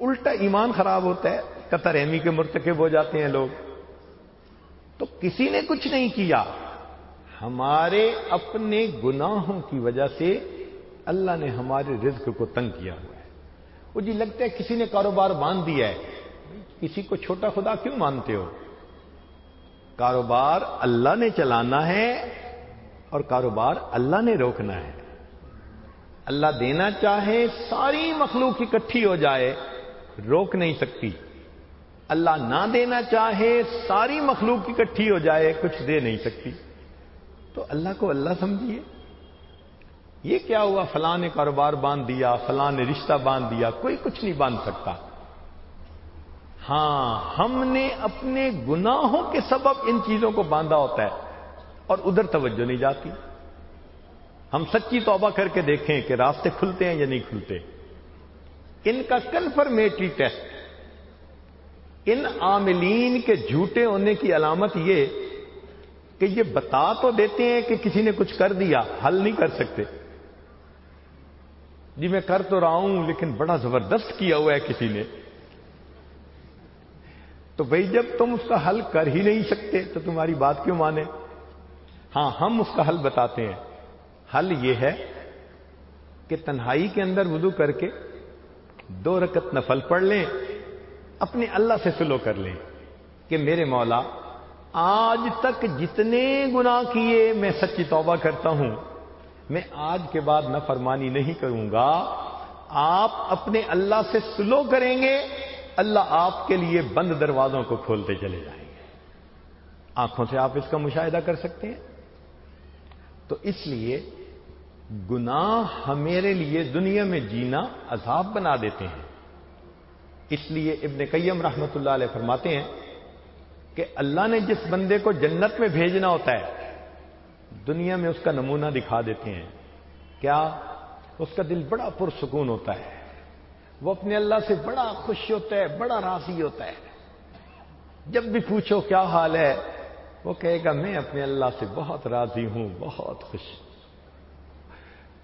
الٹا ایمان خراب ہوتا ہے۔ قطر احمی کے مرتکب ہو جاتے ہیں لوگ۔ تو کسی نے کچھ نہیں کیا۔ ہمارے اپنے گناہوں کی وجہ سے اللہ نے ہمارے رزق کو تنگ کیا ہوا ہے۔ وہ جی لگتا ہے کسی نے کاروبار باندھ دیا ہے۔ کسی کو چھوٹا خدا کیوں مانتے ہو؟ کاروبار اللہ نے چلانا ہے اور کاروبار اللہ نے روکنا ہے۔ اللہ دینا چاہے ساری مخلوق اکٹھی ہو جائے، روک نہیں سکتی۔ اللہ نہ دینا چاہے ساری مخلوق اکٹھی ہو جائے، کچھ دے نہیں سکتی۔ تو اللہ کو اللہ سمجھیے۔ یہ کیا ہوا؟ فلاں نے کاروبار باندھ دیا، فلاں نے رشتہ باندھ دیا، کوئی کچھ نہیں باندھ سکتا۔ ہاں ہم نے اپنے گناہوں کے سبب ان چیزوں کو باندھا ہوتا ہے اور ادھر توجہ نہیں جاتی۔ ہم سچی توبہ کر کے دیکھیں کہ راستے کھلتے ہیں یا نہیں کھلتے۔ ان کا کنفرمیٹری ٹیسٹ، ان عاملین کے جھوٹے ہونے کی علامت یہ کہ یہ بتا تو دیتے ہیں کہ کسی نے کچھ کر دیا، حل نہیں کر سکتے۔ جی میں کر تو رہا ہوں، لیکن بڑا زبردست کیا ہوا ہے کسی نے۔ تو بھائی جب تم اس کا حل کر ہی نہیں سکتے تو تمہاری بات کیوں مانے؟ ہاں ہم اس کا حل بتاتے ہیں۔ حل یہ ہے کہ تنہائی کے اندر وضو کر کے دو رکت نفل پڑھ لیں، اپنے اللہ سے سلو کر لیں کہ میرے مولا آج تک جتنے گنا کیے میں سچی توبہ کرتا ہوں۔ میں آج کے بعد نفرمانی نہیں کروں گا۔ آپ اپنے اللہ سے سلو کریں گے۔ اللہ آپ کے لیے بند دروازوں کو کھولتے چلے جائیں گے۔ آنکھوں سے آپ اس کا مشاہدہ کر سکتے ہیں۔ تو اس لیے گناہ ہمارے لیے دنیا میں جینا عذاب بنا دیتے ہیں۔ اس لیے ابن قیم رحمت اللہ علیہ فرماتے ہیں کہ اللہ نے جس بندے کو جنت میں بھیجنا ہوتا ہے، دنیا میں اس کا نمونہ دکھا دیتے ہیں۔ کیا اس کا دل بڑا پرسکون ہوتا ہے؟ وہ اپنے اللہ سے بڑا خوش ہوتا ہے، بڑا راضی ہوتا ہے۔ جب بھی پوچھو کیا حال ہے، وہ کہے گا، میں اپنے اللہ سے بہت راضی ہوں، بہت خوش۔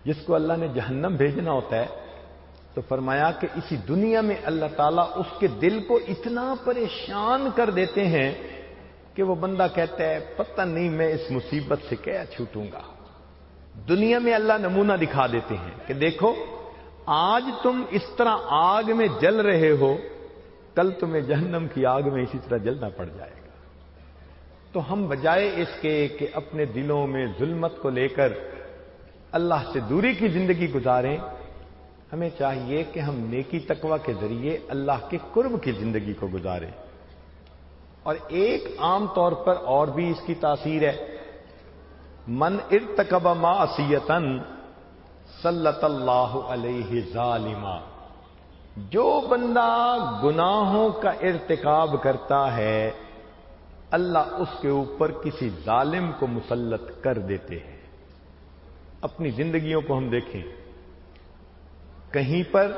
جس کو اللہ نے جہنم بھیجنا ہوتا ہے تو فرمایا کہ اسی دنیا میں اللہ تعالیٰ اس کے دل کو اتنا پریشان کر دیتے ہیں کہ وہ بندہ کہتا ہے، پتہ نہیں میں اس مصیبت سے کیا چھوٹوں گا۔ دنیا میں اللہ نمونہ دکھا دیتے ہیں کہ دیکھو، آج تم اس طرح آگ میں جل رہے ہو، کل تمہیں جہنم کی آگ میں اسی طرح جلنا پڑ جائے گا۔ تو ہم بجائے اس کے کہ اپنے دلوں میں ظلمت کو لے کر اللہ سے دوری کی زندگی گزاریں ہمیں چاہیے کہ ہم نیکی تقوی کے ذریعے اللہ کے قرب کی زندگی کو گزاریں۔ اور ایک عام طور پر اور بھی اس کی تاثیر ہے۔ من ارتکب ما اسیتن صلت اللہ علیہ ظالما۔ جو بندہ گناہوں کا ارتکاب کرتا ہے، اللہ اس کے اوپر کسی ظالم کو مسلط کر دیتے ہیں۔ اپنی زندگیوں کو ہم دیکھیں۔ کہیں پر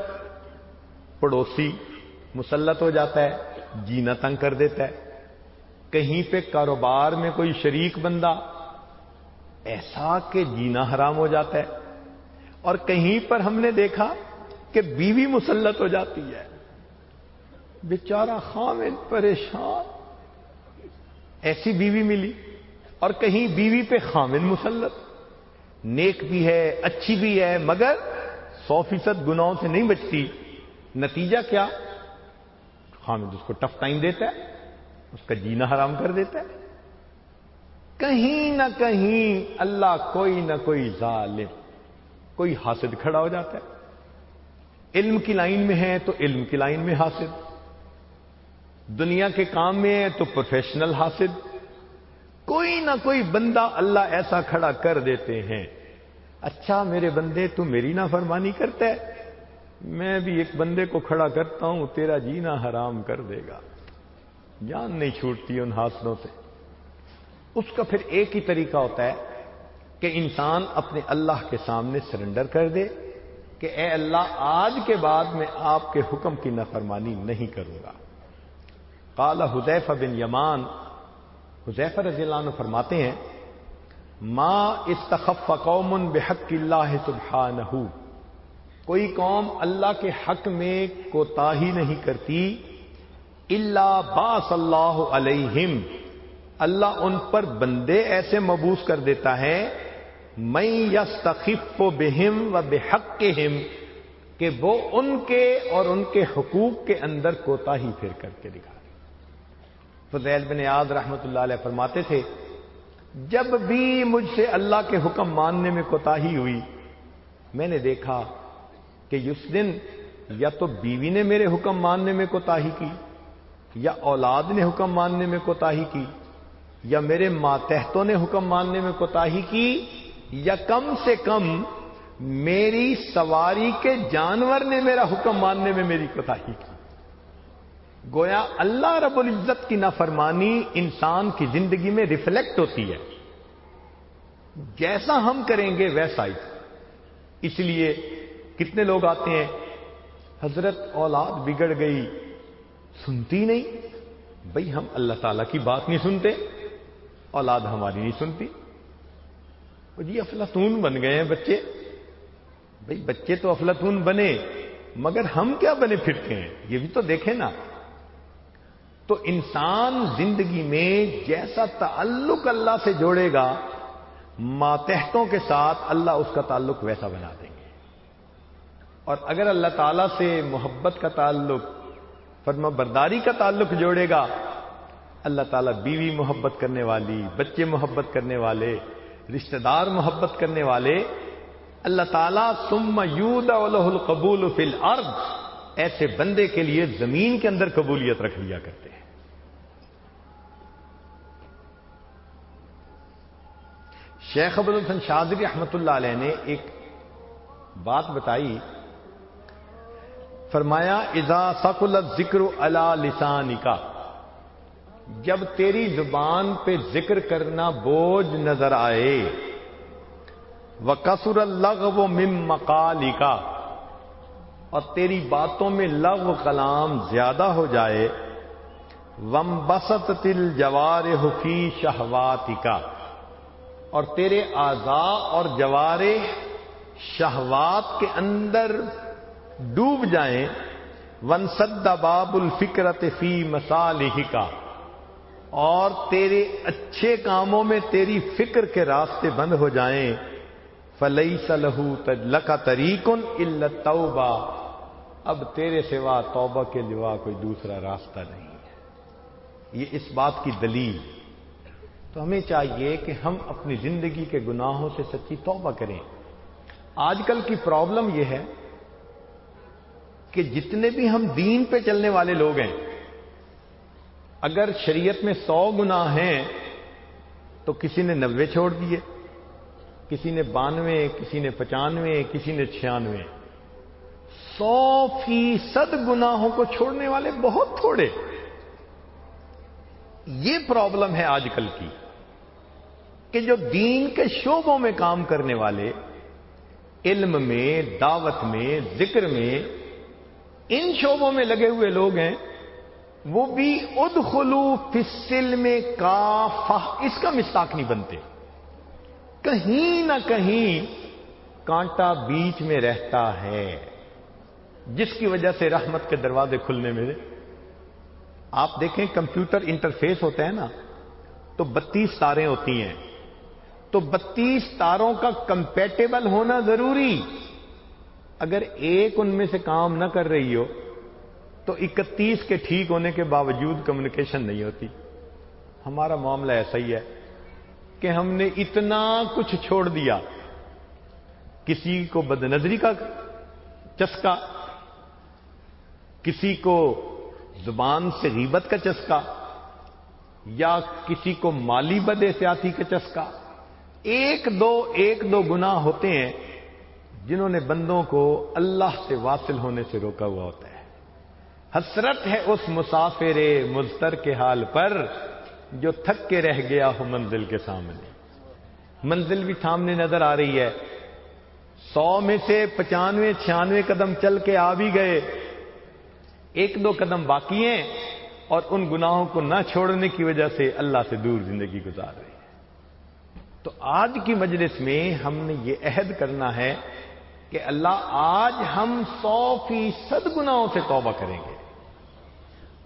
پڑوسی مسلط ہو جاتا ہے، جینا تنگ کر دیتا ہے۔ کہیں پہ کاروبار میں کوئی شریک بندہ ایسا کہ جینا حرام ہو جاتا ہے۔ اور کہیں پر ہم نے دیکھا کہ بیوی مسلط ہو جاتی ہے۔ بیچارہ خامن پریشان۔ ایسی بیوی ملی۔ اور کہیں بیوی پہ خامن مسلط۔ نیک بھی ہے، اچھی بھی ہے، مگر سو فیصد گناہوں سے نہیں بچتی۔ نتیجہ کیا؟ خامد اس کو ٹف ٹائم دیتا ہے، اس کا جینا حرام کر دیتا ہے۔ کہیں نہ کہیں اللہ کوئی نہ کوئی ظالم، کوئی حاسد کھڑا ہو جاتا ہے۔ علم کی لائن میں ہے تو علم کی لائن میں حاسد۔ دنیا کے کام میں ہے تو پروفیشنل حاسد۔ کوئی نہ کوئی بندہ اللہ ایسا کھڑا کر دیتے ہیں۔ اچھا میرے بندے، تو میری نہ فرمانی کرتا ہے۔ میں بھی ایک بندے کو کھڑا کرتا ہوں، تیرا جینا حرام کر دے گا۔ جان نہیں چھوٹتی ان حاصلوں سے۔ اس کا پھر ایک ہی طریقہ ہوتا ہے کہ انسان اپنے اللہ کے سامنے سرنڈر کر دے کہ اے اللہ، آج کے بعد میں آپ کے حکم کی نفرمانی نہیں کروں گا۔ کالا حذیف بن یمان حذیف رضی اللہ عنہ فرماتے ہیں ماں استخف قوم بحق اللہ سبحانہ کوئی قوم اللہ کے حق میں کوتا ہی نہیں کرتی اللہ باس اللہ علیہم اللہ ان پر بندے ایسے مبوس کر دیتا ہے میں یس تخف و بہم و بے حق کہ وہ ان کے اور ان کے حقوق کے اندر کوتا ہی پھر کر کے دکھا۔ فضیل بن یاد رحمت اللہ علیہ فرماتے تھے جب بھی مجھ سے اللہ کے حکم ماننے میں کوتا ہی ہوئی، میں نے دیکھا کہ اس دن یا تو بیوی نے میرے حکم ماننے میں کوتا کی، یا اولاد نے حکم ماننے میں کوتا کی، یا میرے ماتحتوں نے حکم ماننے میں کوتا کی، یا کم سے کم میری سواری کے جانور نے میرا حکم ماننے میں میری کوتا کی۔ گویا اللہ رب العزت کی نافرمانی انسان کی زندگی میں ریفلیکٹ ہوتی ہے۔ جیسا ہم کریں گے ویسا ہی۔ اس لیے کتنے لوگ آتے ہیں، حضرت اولاد بگڑ گئی، سنتی نہیں۔ بھائی ہم اللہ تعالی کی بات نہیں سنتے، اولاد ہماری نہیں سنتی۔ جی افلاطون بن گئے ہیں بچے۔ بھائی بچے تو افلاطون بنے، مگر ہم کیا بنے پھرتے ہیں؟ یہ بھی تو دیکھیں نا۔ تو انسان زندگی میں جیسا تعلق اللہ سے جوڑے گا، ماتحتوں کے ساتھ اللہ اس کا تعلق ویسا بنا دیں گے۔ اور اگر اللہ تعالی سے محبت کا تعلق فرما برداری کا تعلق جوڑے گا، اللہ تعالیٰ بیوی محبت کرنے والی، بچے محبت کرنے والے، رشتہ دار محبت کرنے والے، اللہ تعالیٰ سم یود القبول فی الارض، ایسے بندے کے لیے زمین کے اندر قبولیت رکھ لیا کرتے ہیں۔ شیخ ابو الحسن شاذری رحمت اللہ علیہ نے ایک بات بتائی، فرمایا، اذا سکل ذکر اللہ لسانی کا جب تیری زبان پہ ذکر کرنا بوجھ نظر آئے وہ کسر الگ و مم مکالی کا اور تیری باتوں میں لغ کلام زیادہ ہو جائے وم بست تل جوار حفی شہواتی کا اور تیرے آزا اور جوارے شہوات کے اندر ڈوب جائیں۔ ونسد باب الفکرت فی مسالح کا اور تیرے اچھے کاموں میں تیری فکر کے راستے بند ہو جائیں۔ فلئی سلح لکا تریقن توبہ اب تیرے سوا توبہ کے لیوا کوئی دوسرا راستہ نہیں ہے۔ یہ اس بات کی دلیل۔ تو ہمیں چاہیے کہ ہم اپنی زندگی کے گناہوں سے سچی توبہ کریں۔ آج کل کی پرابلم یہ ہے کہ جتنے بھی ہم دین پہ چلنے والے لوگ ہیں، اگر شریعت میں سو گنا ہیں، تو کسی نے نوے چھوڑ دیے، کسی نے بانوے، کسی نے پچانوے، کسی نے چھیانوے۔ سو فیصد گناہوں کو چھوڑنے والے بہت تھوڑے۔ یہ پرابلم ہے آج کل کی۔ کہ جو دین کے شعبوں میں کام کرنے والے، علم میں، دعوت میں، ذکر میں، ان شعبوں میں لگے ہوئے لوگ ہیں، وہ بھی ادخلو فسل میں کافا اس کا مستاق نہیں بنتے۔ کہیں نہ کہیں کانٹا بیچ میں رہتا ہے، جس کی وجہ سے رحمت کے دروازے کھلنے میں۔ آپ دیکھیں کمپیوٹر انٹرفیس ہوتا ہے نا، تو بتیس تاریں ہوتی ہیں۔ تو بتیس تاروں کا کمپیٹیبل ہونا ضروری۔ اگر ایک ان میں سے کام نہ کر رہی ہو، تو اکتیس کے ٹھیک ہونے کے باوجود کمیونیکیشن نہیں ہوتی۔ ہمارا معاملہ ایسا ہی ہے کہ ہم نے اتنا کچھ چھوڑ دیا۔ کسی کو بد نظری کا چسکا، کسی کو زبان سے غیبت کا چسکا، یا کسی کو مالی بد احتیاطی کا چسکا۔ ایک دو ایک دو گنا ہوتے ہیں جنہوں نے بندوں کو اللہ سے واصل ہونے سے روکا ہوا ہوتا ہے۔ حسرت ہے اس مسافر مزتر کے حال پر جو تھک کے رہ گیا ہو منزل کے سامنے۔ منزل بھی سامنے نظر آ رہی ہے۔ سو میں سے پچانوے، چھیانوے قدم چل کے آ بھی گئے۔ ایک دو قدم باقی ہیں اور ان گناہوں کو نہ چھوڑنے کی وجہ سے اللہ سے دور زندگی گزار رہی تو آج کی مجلس میں ہم نے یہ عہد کرنا ہے کہ اللہ آج ہم سو فیصد گناہوں سے توبہ کریں گے۔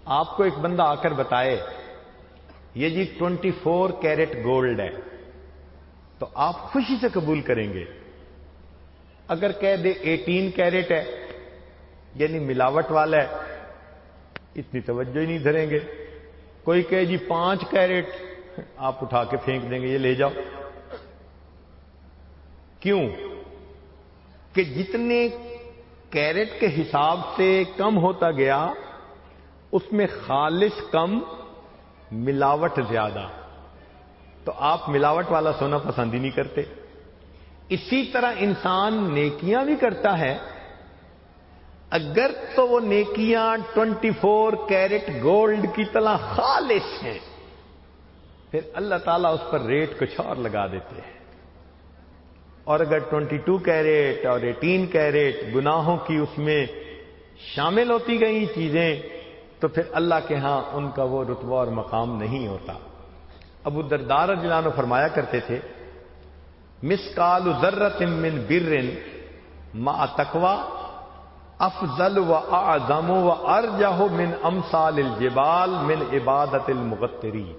آپ کو ایک بندہ آ کر بتائے، یہ جی ٹوینٹی فور کیرٹ گولڈ ہے، تو آپ خوشی سے قبول کریں گے۔ اگر کہہ دے ایٹین کیرٹ ہے یعنی ملاوٹ والا ہے، اتنی توجہ ہی نہیں دھریں گے۔ کوئی کہے جی پانچ کیرٹ، آپ اٹھا کے پھینک دیں گے، یہ لے جاؤ۔ کیوں کہ جتنے کیرٹ کے حساب سے کم ہوتا گیا، اس میں خالص کم ملاوٹ زیادہ۔ تو آپ ملاوٹ والا سونا پسند ہی نہیں کرتے۔ اسی طرح انسان نیکیاں بھی کرتا ہے۔ اگر تو وہ نیکیاں ٹوینٹی فور کیرٹ گولڈ کی طرح خالص ہیں، پھر اللہ تعالیٰ اس پر ریٹ کچھ اور لگا دیتے ہیں۔ اور اگر ٹوینٹی ٹو کیرٹ اور ایٹین کیرٹ گناہوں کی اس میں شامل ہوتی گئی چیزیں، تو پھر اللہ کے ہاں ان کا وہ رتبہ اور مقام نہیں ہوتا۔ ابو دردار جلانو فرمایا کرتے تھے مس کال ذرت من برن ما تکوا افضل و اعظم و ارجہ من امثال الجبال من عبادت المغتری.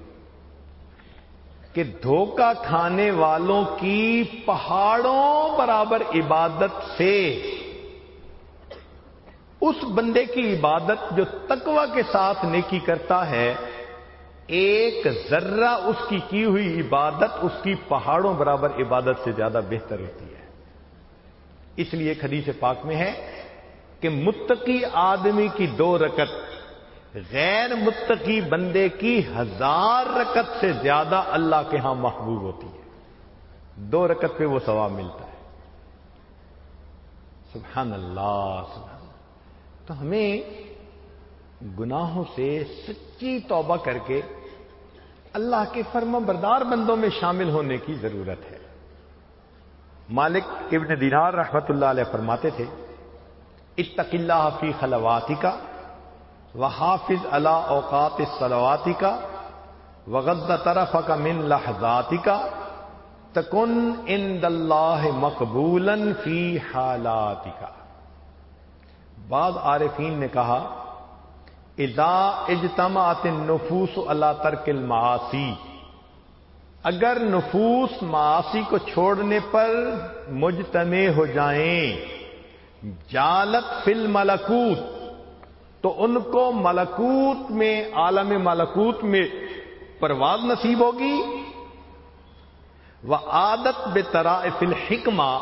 کہ دھوکہ کھانے والوں کی پہاڑوں برابر عبادت سے اس بندے کی عبادت جو تقوی کے ساتھ نیکی کرتا ہے، ایک ذرہ اس کی کی ہوئی عبادت اس کی پہاڑوں برابر عبادت سے زیادہ بہتر ہوتی ہے۔ اس لیے حدیث پاک میں ہے کہ متقی آدمی کی دو رکت غیر متقی بندے کی ہزار رکت سے زیادہ اللہ کے ہاں محبوب ہوتی ہے۔ دو رکت پہ وہ ثواب ملتا ہے۔ سبحان اللہ سبحان اللہ۔ تو ہمیں گناہوں سے سچی توبہ کر کے اللہ کے فرم بردار بندوں میں شامل ہونے کی ضرورت ہے۔ مالک ابن دینار رحمت اللہ علیہ فرماتے تھے، اتق اللہ فی خلواتی کا و حافظ اللہ اوقات سلواتی کا وغد طرف کا من لحظاتی کا تکن ان اللہ مقبول فی حالاتی کا بعض عارفین نے کہا ادا اجتماعت نفوس اللہ ترک المعاصی، اگر نفوس معاصی کو چھوڑنے پر مجتمع ہو جائیں جالت فل ملکوت تو ان کو ملکوت میں، عالم ملکوت میں پرواز نصیب ہوگی۔ وہ عادت بے طرح فل حکمہ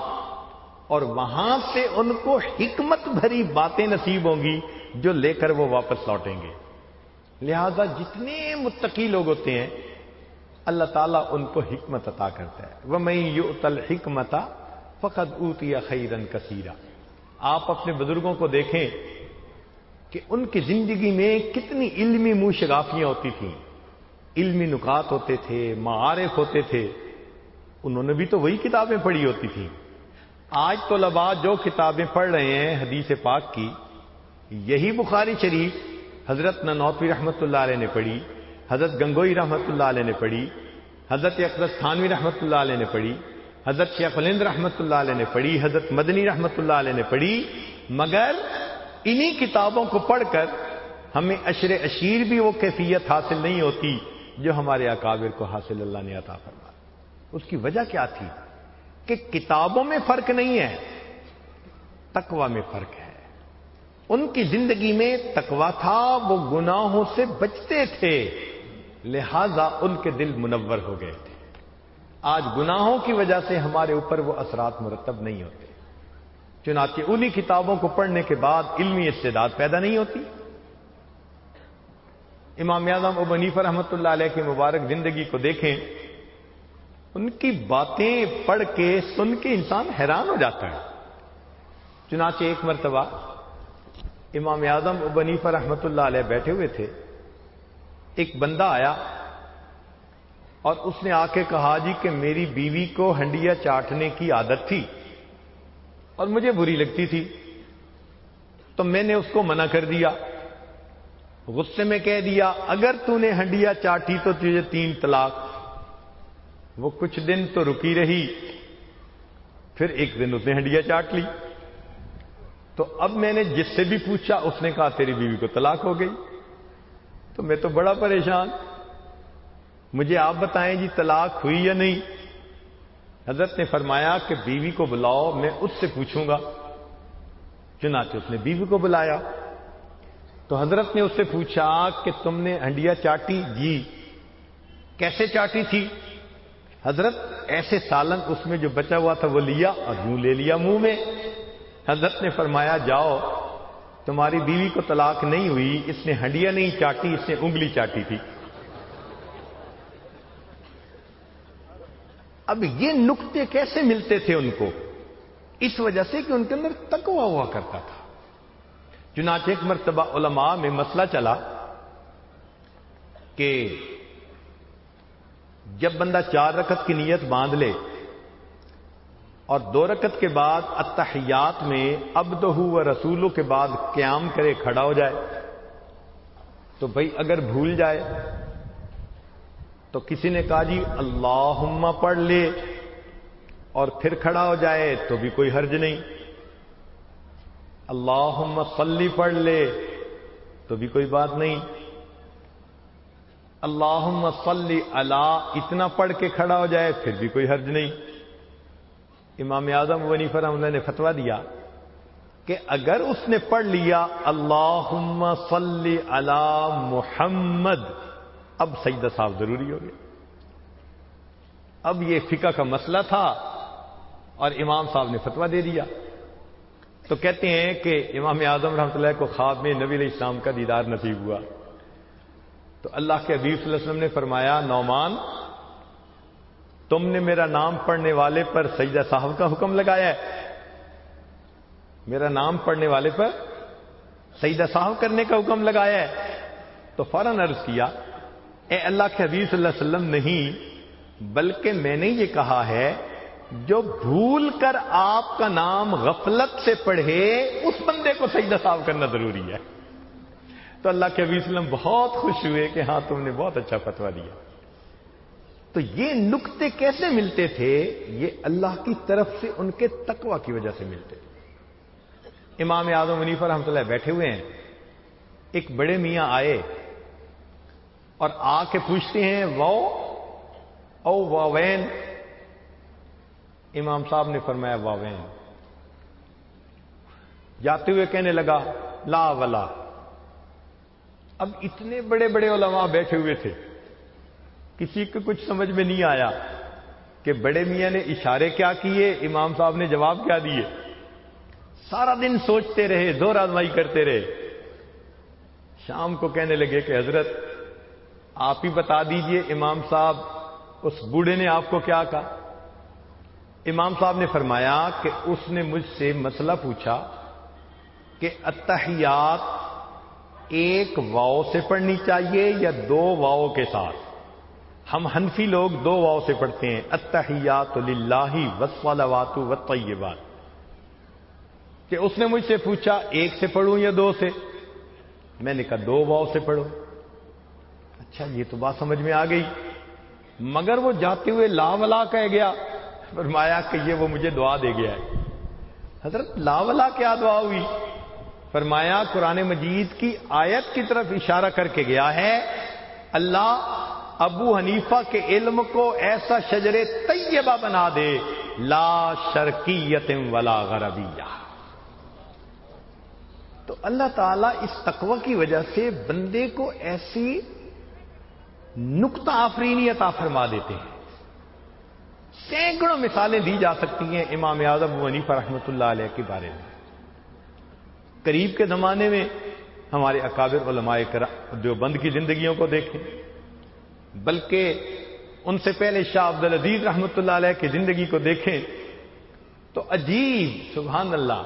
اور وہاں سے ان کو حکمت بھری باتیں نصیب ہوں گی جو لے کر وہ واپس لوٹیں گے۔ لہذا جتنے متقی لوگ ہوتے ہیں، اللہ تعالیٰ ان کو حکمت عطا کرتا ہے۔ وہ میں یو تل حکمتا فقط اوتیا خیرن کثیرہ آپ اپنے بزرگوں کو دیکھیں کہ ان کی زندگی میں کتنی علمی منہ شگافیاں ہوتی تھیں۔ علمی نکات ہوتے تھے، معارف ہوتے تھے۔ انہوں نے بھی تو وہی کتابیں پڑھی ہوتی تھیں۔ آج تو لبا جو کتابیں پڑھ رہے ہیں حدیث پاک کی، یہی بخاری شریف حضرت ننوتوی رحمت اللہ علیہ نے پڑھی، حضرت گنگوئی رحمت اللہ علیہ نے پڑھی، حضرت اقدس خانوی رحمت اللہ علیہ نے پڑھی، حضرت شیخ الند رحمت اللہ علیہ نے پڑھی، حضرت مدنی رحمت اللہ علیہ نے پڑھی۔ مگر انہی کتابوں کو پڑھ کر ہمیں اشر اشیر بھی وہ کیفیت حاصل نہیں ہوتی جو ہمارے اکابر کو حاصل اللہ نے عطا فرما اس کی وجہ کیا تھی؟ کہ کتابوں میں فرق نہیں ہے تقوا میں فرق ہے۔ ان کی زندگی میں تقوا تھا، وہ گناہوں سے بچتے تھے، لہذا ان کے دل منور ہو گئے تھے۔ آج گناہوں کی وجہ سے ہمارے اوپر وہ اثرات مرتب نہیں ہوتے۔ چنانچہ انہی کتابوں کو پڑھنے کے بعد علمی استعداد پیدا نہیں ہوتی۔ امام اعظم ابو منیفر رحمۃ اللہ علیہ کی مبارک زندگی کو دیکھیں، ان کی باتیں پڑھ کے سن کے انسان حیران ہو جاتا ہے۔ چنانچہ ایک مرتبہ امام اعظم ابو منیفر رحمۃ اللہ علیہ بیٹھے ہوئے تھے۔ ایک بندہ آیا اور اس نے آ کے کہا جی کہ میری بیوی کو ہنڈیا چاٹنے کی عادت تھی۔ اور مجھے بری لگتی تھی۔ تو میں نے اس کو منع کر دیا، غصے میں کہہ دیا، اگر تو نے ہنڈیا چاٹی تو تجھے تین طلاق۔ وہ کچھ دن تو رکی رہی، پھر ایک دن اس نے ہنڈیا چاٹ لی۔ تو اب میں نے جس سے بھی پوچھا، اس نے کہا، تیری بیوی کو طلاق ہو گئی۔ تو میں تو بڑا پریشان۔ مجھے آپ بتائیں جی طلاق ہوئی یا نہیں؟ حضرت نے فرمایا کہ بیوی کو بلاؤ، میں اس سے پوچھوں گا۔ چنانچہ اس نے بیوی کو بلایا۔ تو حضرت نے اس سے پوچھا کہ تم نے ہنڈیا چاٹی جی کیسے چاٹی تھی؟ حضرت ایسے سالن اس میں جو بچا ہوا تھا وہ لیا اور یوں لے لیا منہ میں۔ حضرت نے فرمایا، جاؤ، تمہاری بیوی کو طلاق نہیں ہوئی، اس نے ہنڈیا نہیں چاٹی، اس نے انگلی چاٹی تھی۔ اب یہ نقطے کیسے ملتے تھے ان کو؟ اس وجہ سے کہ ان کے اندر تکوا ہوا کرتا تھا۔ چنانچہ ایک مرتبہ علماء میں مسئلہ چلا کہ جب بندہ چار رکت کی نیت باندھ لے اور دو رکت کے بعد اتحیات میں اب و رسولوں کے بعد قیام کرے کھڑا ہو جائے، تو بھائی اگر بھول جائے تو کسی نے کہا جی اللہ پڑھ لے اور پھر کھڑا ہو جائے تو بھی کوئی حرج نہیں۔ اللہ صلی پڑھ لے تو بھی کوئی بات نہیں۔ اللہ صلی اللہ اتنا پڑھ کے کھڑا ہو جائے پھر بھی کوئی حرج نہیں۔ امام اعظم ونی فرحم نے فتوا دیا کہ اگر اس نے پڑھ لیا اللہ صلی اللہ محمد اب سجدہ صاحب ضروری ہو گیا اب یہ فقہ کا مسئلہ تھا اور امام صاحب نے فتوا دے دیا۔ تو کہتے ہیں کہ امام اعظم رحمۃ اللہ کو خواب میں نبی علیہ السلام کا دیدار نصیب ہوا۔ تو اللہ کے حبیب صلی اللہ علیہ وسلم نے فرمایا، نعمان، تم نے میرا نام پڑھنے والے پر سجدہ صاحب کا حکم لگایا ہے۔ میرا نام پڑھنے والے پر سجدہ صاحب کرنے کا حکم لگایا ہے۔ تو فوراً عرض کیا اے اللہ کے حبیب صلی اللہ علیہ وسلم نہیں، بلکہ میں نے یہ کہا ہے، جو بھول کر آپ کا نام غفلت سے پڑھے، اس بندے کو سجدہ صاف کرنا ضروری ہے۔ تو اللہ کے حبیب وسلم بہت خوش ہوئے کہ ہاں تم نے بہت اچھا فتوا دیا۔ تو یہ نقطے کیسے ملتے تھے؟ یہ اللہ کی طرف سے ان کے تقوی کی وجہ سے ملتے تھے۔ امام اعظم منیفر رحمۃ اللہ بیٹھے ہوئے ہیں۔ ایک بڑے میاں آئے۔ اور آ کے پوچھتے ہیں وہ او واوین۔ امام صاحب نے فرمایا، واوین۔ جاتے ہوئے کہنے لگا، لا ولا۔ اب اتنے بڑے بڑے علماء بیٹھے ہوئے تھے۔ کسی کو کچھ سمجھ میں نہیں آیا کہ بڑے میاں نے اشارے کیا کیے، امام صاحب نے جواب کیا دیے۔ سارا دن سوچتے رہے دو آزمائی کرتے رہے۔ شام کو کہنے لگے کہ حضرت آپ ہی بتا دیجیے امام صاحب، اس بوڑھے نے آپ کو کیا کہا؟ امام صاحب نے فرمایا کہ اس نے مجھ سے مسئلہ پوچھا کہ اتحیات ایک واؤ سے پڑھنی چاہیے یا دو واؤ کے ساتھ؟ ہم حنفی لوگ دو واؤ سے پڑھتے ہیں اتحیات للہ وسوالات و طیبات کہ اس نے مجھ سے پوچھا، ایک سے پڑھوں یا دو سے؟ میں نے کہا، دو واؤ سے پڑھو۔ اچھا یہ تو بات سمجھ میں آ گئی۔ مگر وہ جاتے ہوئے لا ولا کہہ گیا، فرمایا کہ یہ وہ مجھے دعا دے گیا ہے۔ حضرت لا ولا کیا دعا ہوئی؟ فرمایا، قرآن مجید کی آیت کی طرف اشارہ کر کے گیا ہے، اللہ ابو حنیفہ کے علم کو ایسا شجر طیبہ بنا دے، لا شرکیت ولا غربیہ۔ تو اللہ تعالیٰ اس تقوی کی وجہ سے بندے کو ایسی نقطہ آفرینی عطا فرما دیتے ہیں۔ سینکڑوں مثالیں دی جا سکتی ہیں امام اعظم ونیفا رحمۃ اللہ علیہ کے بارے میں۔ قریب کے زمانے میں ہمارے اکابر علماء جو بند کی زندگیوں کو دیکھیں۔ بلکہ ان سے پہلے شاہ عبد العزیز رحمۃ اللہ علیہ کی زندگی کو دیکھیں تو عجیب، سبحان اللہ۔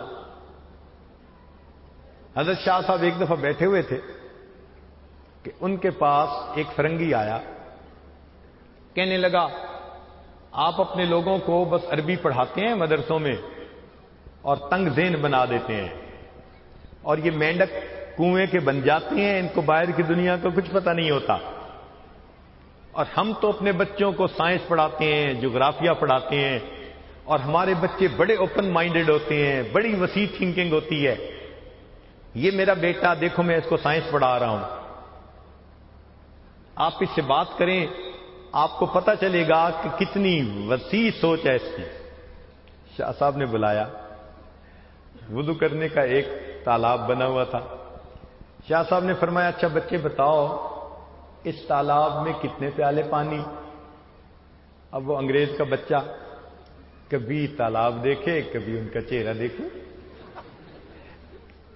حضرت شاہ صاحب ایک دفعہ بیٹھے ہوئے تھے۔ کہ ان کے پاس ایک فرنگی آیا، کہنے لگا، آپ اپنے لوگوں کو بس عربی پڑھاتے ہیں مدرسوں میں اور تنگ زین بنا دیتے ہیں اور یہ مینڈک کنویں کے بن جاتے ہیں، ان کو باہر کی دنیا کو کچھ پتہ نہیں ہوتا۔ اور ہم تو اپنے بچوں کو سائنس پڑھاتے ہیں، جغرافیہ پڑھاتے ہیں اور ہمارے بچے بڑے اوپن مائنڈڈ ہوتے ہیں، بڑی وسیع تھنکنگ ہوتی ہے۔ یہ میرا بیٹا، دیکھو میں اس کو سائنس پڑھا رہا ہوں۔ آپ اس سے بات کریں، آپ کو پتا چلے گا کہ کتنی وسیع سوچ ہے اس کی۔ شاہ صاحب نے بلایا۔ وضو کرنے کا ایک تالاب بنا ہوا تھا۔ شاہ صاحب نے فرمایا اچھا بچے بتاؤ، اس تالاب میں کتنے پیالے پانی؟ اب وہ انگریز کا بچہ کبھی تالاب دیکھے، کبھی ان کا چہرہ دیکھے۔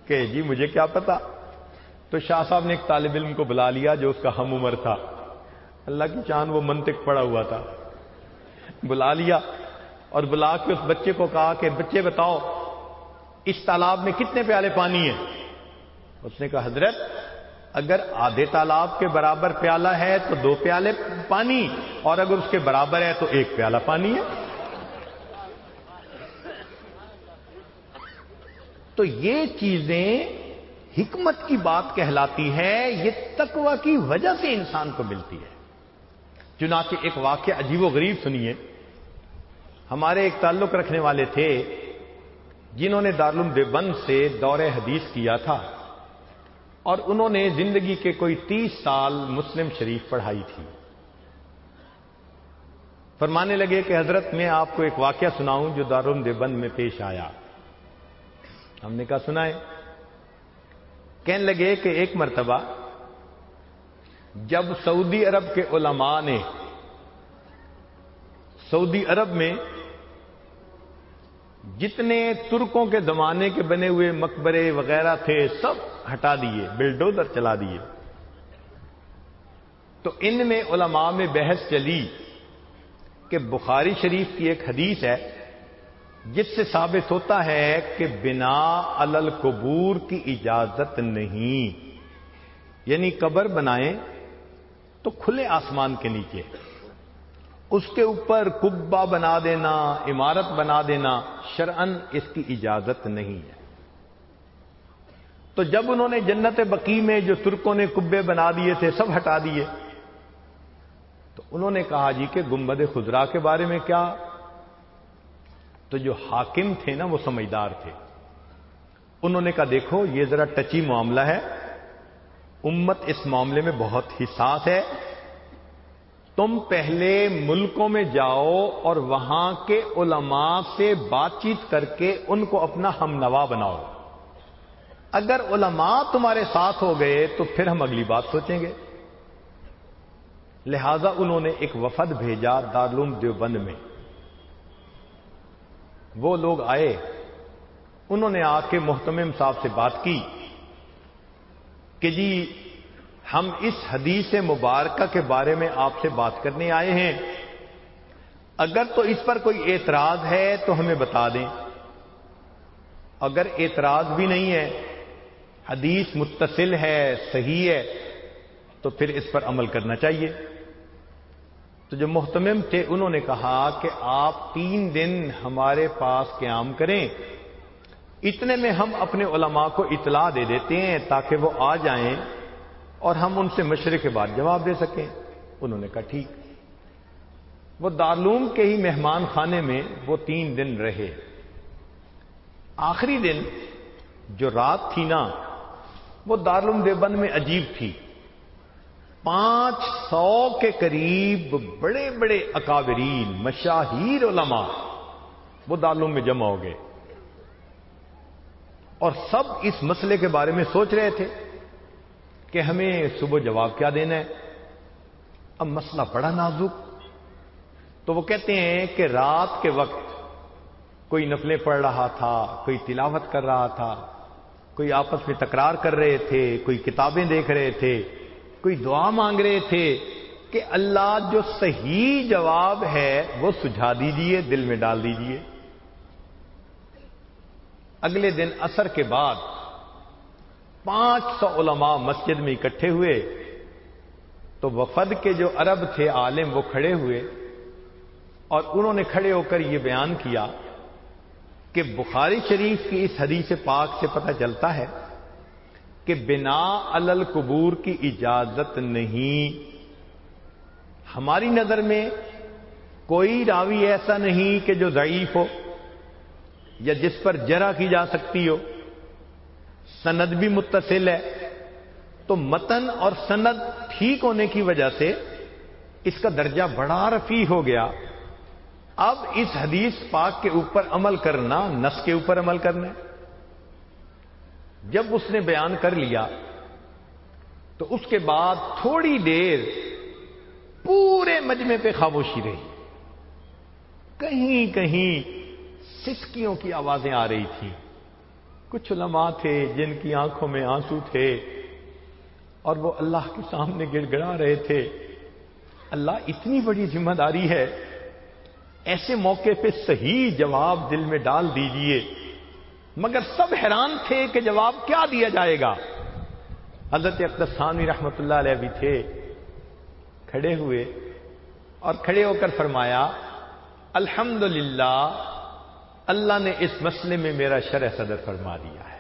کہ جی مجھے کیا پتا؟ تو شاہ صاحب نے ایک طالب علم کو بلا لیا جو اس کا ہم عمر تھا۔ اللہ کی چاند وہ منطق پڑا ہوا تھا۔ بلا لیا اور بلا کے اس بچے کو کہا کہ بچے بتاؤ، اس تالاب میں کتنے پیالے پانی ہیں؟ اس نے کہا، حضرت، اگر آدھے تالاب کے برابر پیالہ ہے تو دو پیالے پانی، اور اگر اس کے برابر ہے تو ایک پیالہ پانی ہے۔ تو یہ چیزیں حکمت کی بات کہلاتی ہے، یہ تقوی کی وجہ سے انسان کو ملتی ہے۔ چنانچہ ایک واقعہ عجیب و غریب سنیے۔ ہمارے ایک تعلق رکھنے والے تھے، جنہوں نے دارالعلوم دیوبند سے دور حدیث کیا تھا۔ اور انہوں نے زندگی کے کوئی تیس سال مسلم شریف پڑھائی تھی۔ فرمانے لگے کہ حضرت، میں آپ کو ایک واقعہ سناؤں جو دارالعلوم دیوبند میں پیش آیا۔ ہم نے کہا سنائے کہنے لگے کہ ایک مرتبہ جب سعودی عرب کے علماء نے سعودی عرب میں جتنے ترکوں کے زمانے کے بنے ہوئے مقبرے وغیرہ تھے، سب ہٹا دیے، بلڈوزر چلا دیے۔ تو ان میں علماء میں بحث چلی کہ بخاری شریف کی ایک حدیث ہے جس سے ثابت ہوتا ہے کہ بنا الل قبور کی اجازت نہیں۔ یعنی قبر بنائیں تو کھلے آسمان کے نیچے۔ اس کے اوپر کبا بنا دینا، عمارت بنا دینا شرعن اس کی اجازت نہیں ہے۔ تو جب انہوں نے جنت بقی میں جو ترکوں نے کبے بنا دیے تھے، سب ہٹا دیے، تو انہوں نے کہا جی کہ گمبد خزرا کے بارے میں کیا؟ تو جو حاکم تھے نا وہ سمجھدار تھے۔ انہوں نے کہا، دیکھو، یہ ذرا ٹچی معاملہ ہے۔ امت اس معاملے میں بہت حساس ہے۔ تم پہلے ملکوں میں جاؤ اور وہاں کے علماء سے بات چیت کر کے ان کو اپنا ہم نوا بناؤ۔ اگر علماء تمہارے ساتھ ہو گئے تو پھر ہم اگلی بات سوچیں گے۔ لہذا انہوں نے ایک وفد بھیجا دارلوم دیوبند میں۔ وہ لوگ آئے، انہوں نے آ کے محتمم صاحب سے بات کی کہ جی ہم اس حدیث مبارکہ کے بارے میں آپ سے بات کرنے آئے ہیں۔ اگر تو اس پر کوئی اعتراض ہے تو ہمیں بتا دیں۔ اگر اعتراض بھی نہیں ہے، حدیث متصل ہے، صحیح ہے، تو پھر اس پر عمل کرنا چاہیے۔ تو جو محتمم تھے، انہوں نے کہا کہ آپ تین دن ہمارے پاس قیام کریں۔ اتنے میں ہم اپنے علماء کو اطلاع دے دیتے ہیں تاکہ وہ آ جائیں اور ہم ان سے مشرے کے بعد جواب دے سکیں۔ انہوں نے کہا، ٹھیک۔ وہ دارلوم کے ہی مہمان خانے میں وہ تین دن رہے۔ آخری دن جو رات تھی نا، وہ دارلوم دیوبند میں عجیب تھی۔ پانچ سو کے قریب بڑے بڑے اکابرین، مشاہیر علماء، وہ دالوں میں جمع ہو گئے۔ اور سب اس مسئلے کے بارے میں سوچ رہے تھے کہ ہمیں صبح جواب کیا دینا ہے۔ اب مسئلہ بڑا نازک۔ تو وہ کہتے ہیں کہ رات کے وقت کوئی نفلیں پڑھ رہا تھا، کوئی تلاوت کر رہا تھا، کوئی آپس میں تکرار کر رہے تھے، کوئی کتابیں دیکھ رہے تھے۔ کوئی دعا مانگ رہے تھے کہ اللہ جو صحیح جواب ہے وہ سجھا دیجیے، دل میں ڈال دیجیے۔ اگلے دن اثر کے بعد پانچ سو علماء مسجد میں اکٹھے ہوئے۔ تو وفد کے جو عرب تھے، عالم وہ کھڑے ہوئے اور انہوں نے کھڑے ہو کر یہ بیان کیا کہ بخاری شریف کی اس حدیث پاک سے پتہ چلتا ہے کہ بنا الل قبور کی اجازت نہیں۔ ہماری نظر میں کوئی راوی ایسا نہیں کہ جو ضعیف ہو یا جس پر جرا کی جا سکتی ہو۔ سند بھی متصل ہے۔ تو متن اور سند ٹھیک ہونے کی وجہ سے اس کا درجہ بڑا رفیع ہو گیا۔ اب اس حدیث پاک کے اوپر عمل کرنا، نس کے اوپر عمل کرنا۔ جب اس نے بیان کر لیا، تو اس کے بعد تھوڑی دیر پورے مجمے پہ خاموشی رہی۔ کہیں کہیں سسکیوں کی آوازیں آ رہی تھیں۔ کچھ علماء تھے جن کی آنکھوں میں آنسو تھے اور وہ اللہ کے سامنے گڑ گڑا رہے تھے۔ اللہ اتنی بڑی ذمہ داری ہے، ایسے موقع پہ صحیح جواب دل میں ڈال دیجیے۔ مگر سب حیران تھے کہ جواب کیا دیا جائے گا۔ حضرت اختر ثانوی رحمت اللہ علیہ بھی تھے، کھڑے ہوئے اور کھڑے ہو کر فرمایا الحمد اللہ نے اس مسئلے میں میرا شرح صدر فرما دیا ہے۔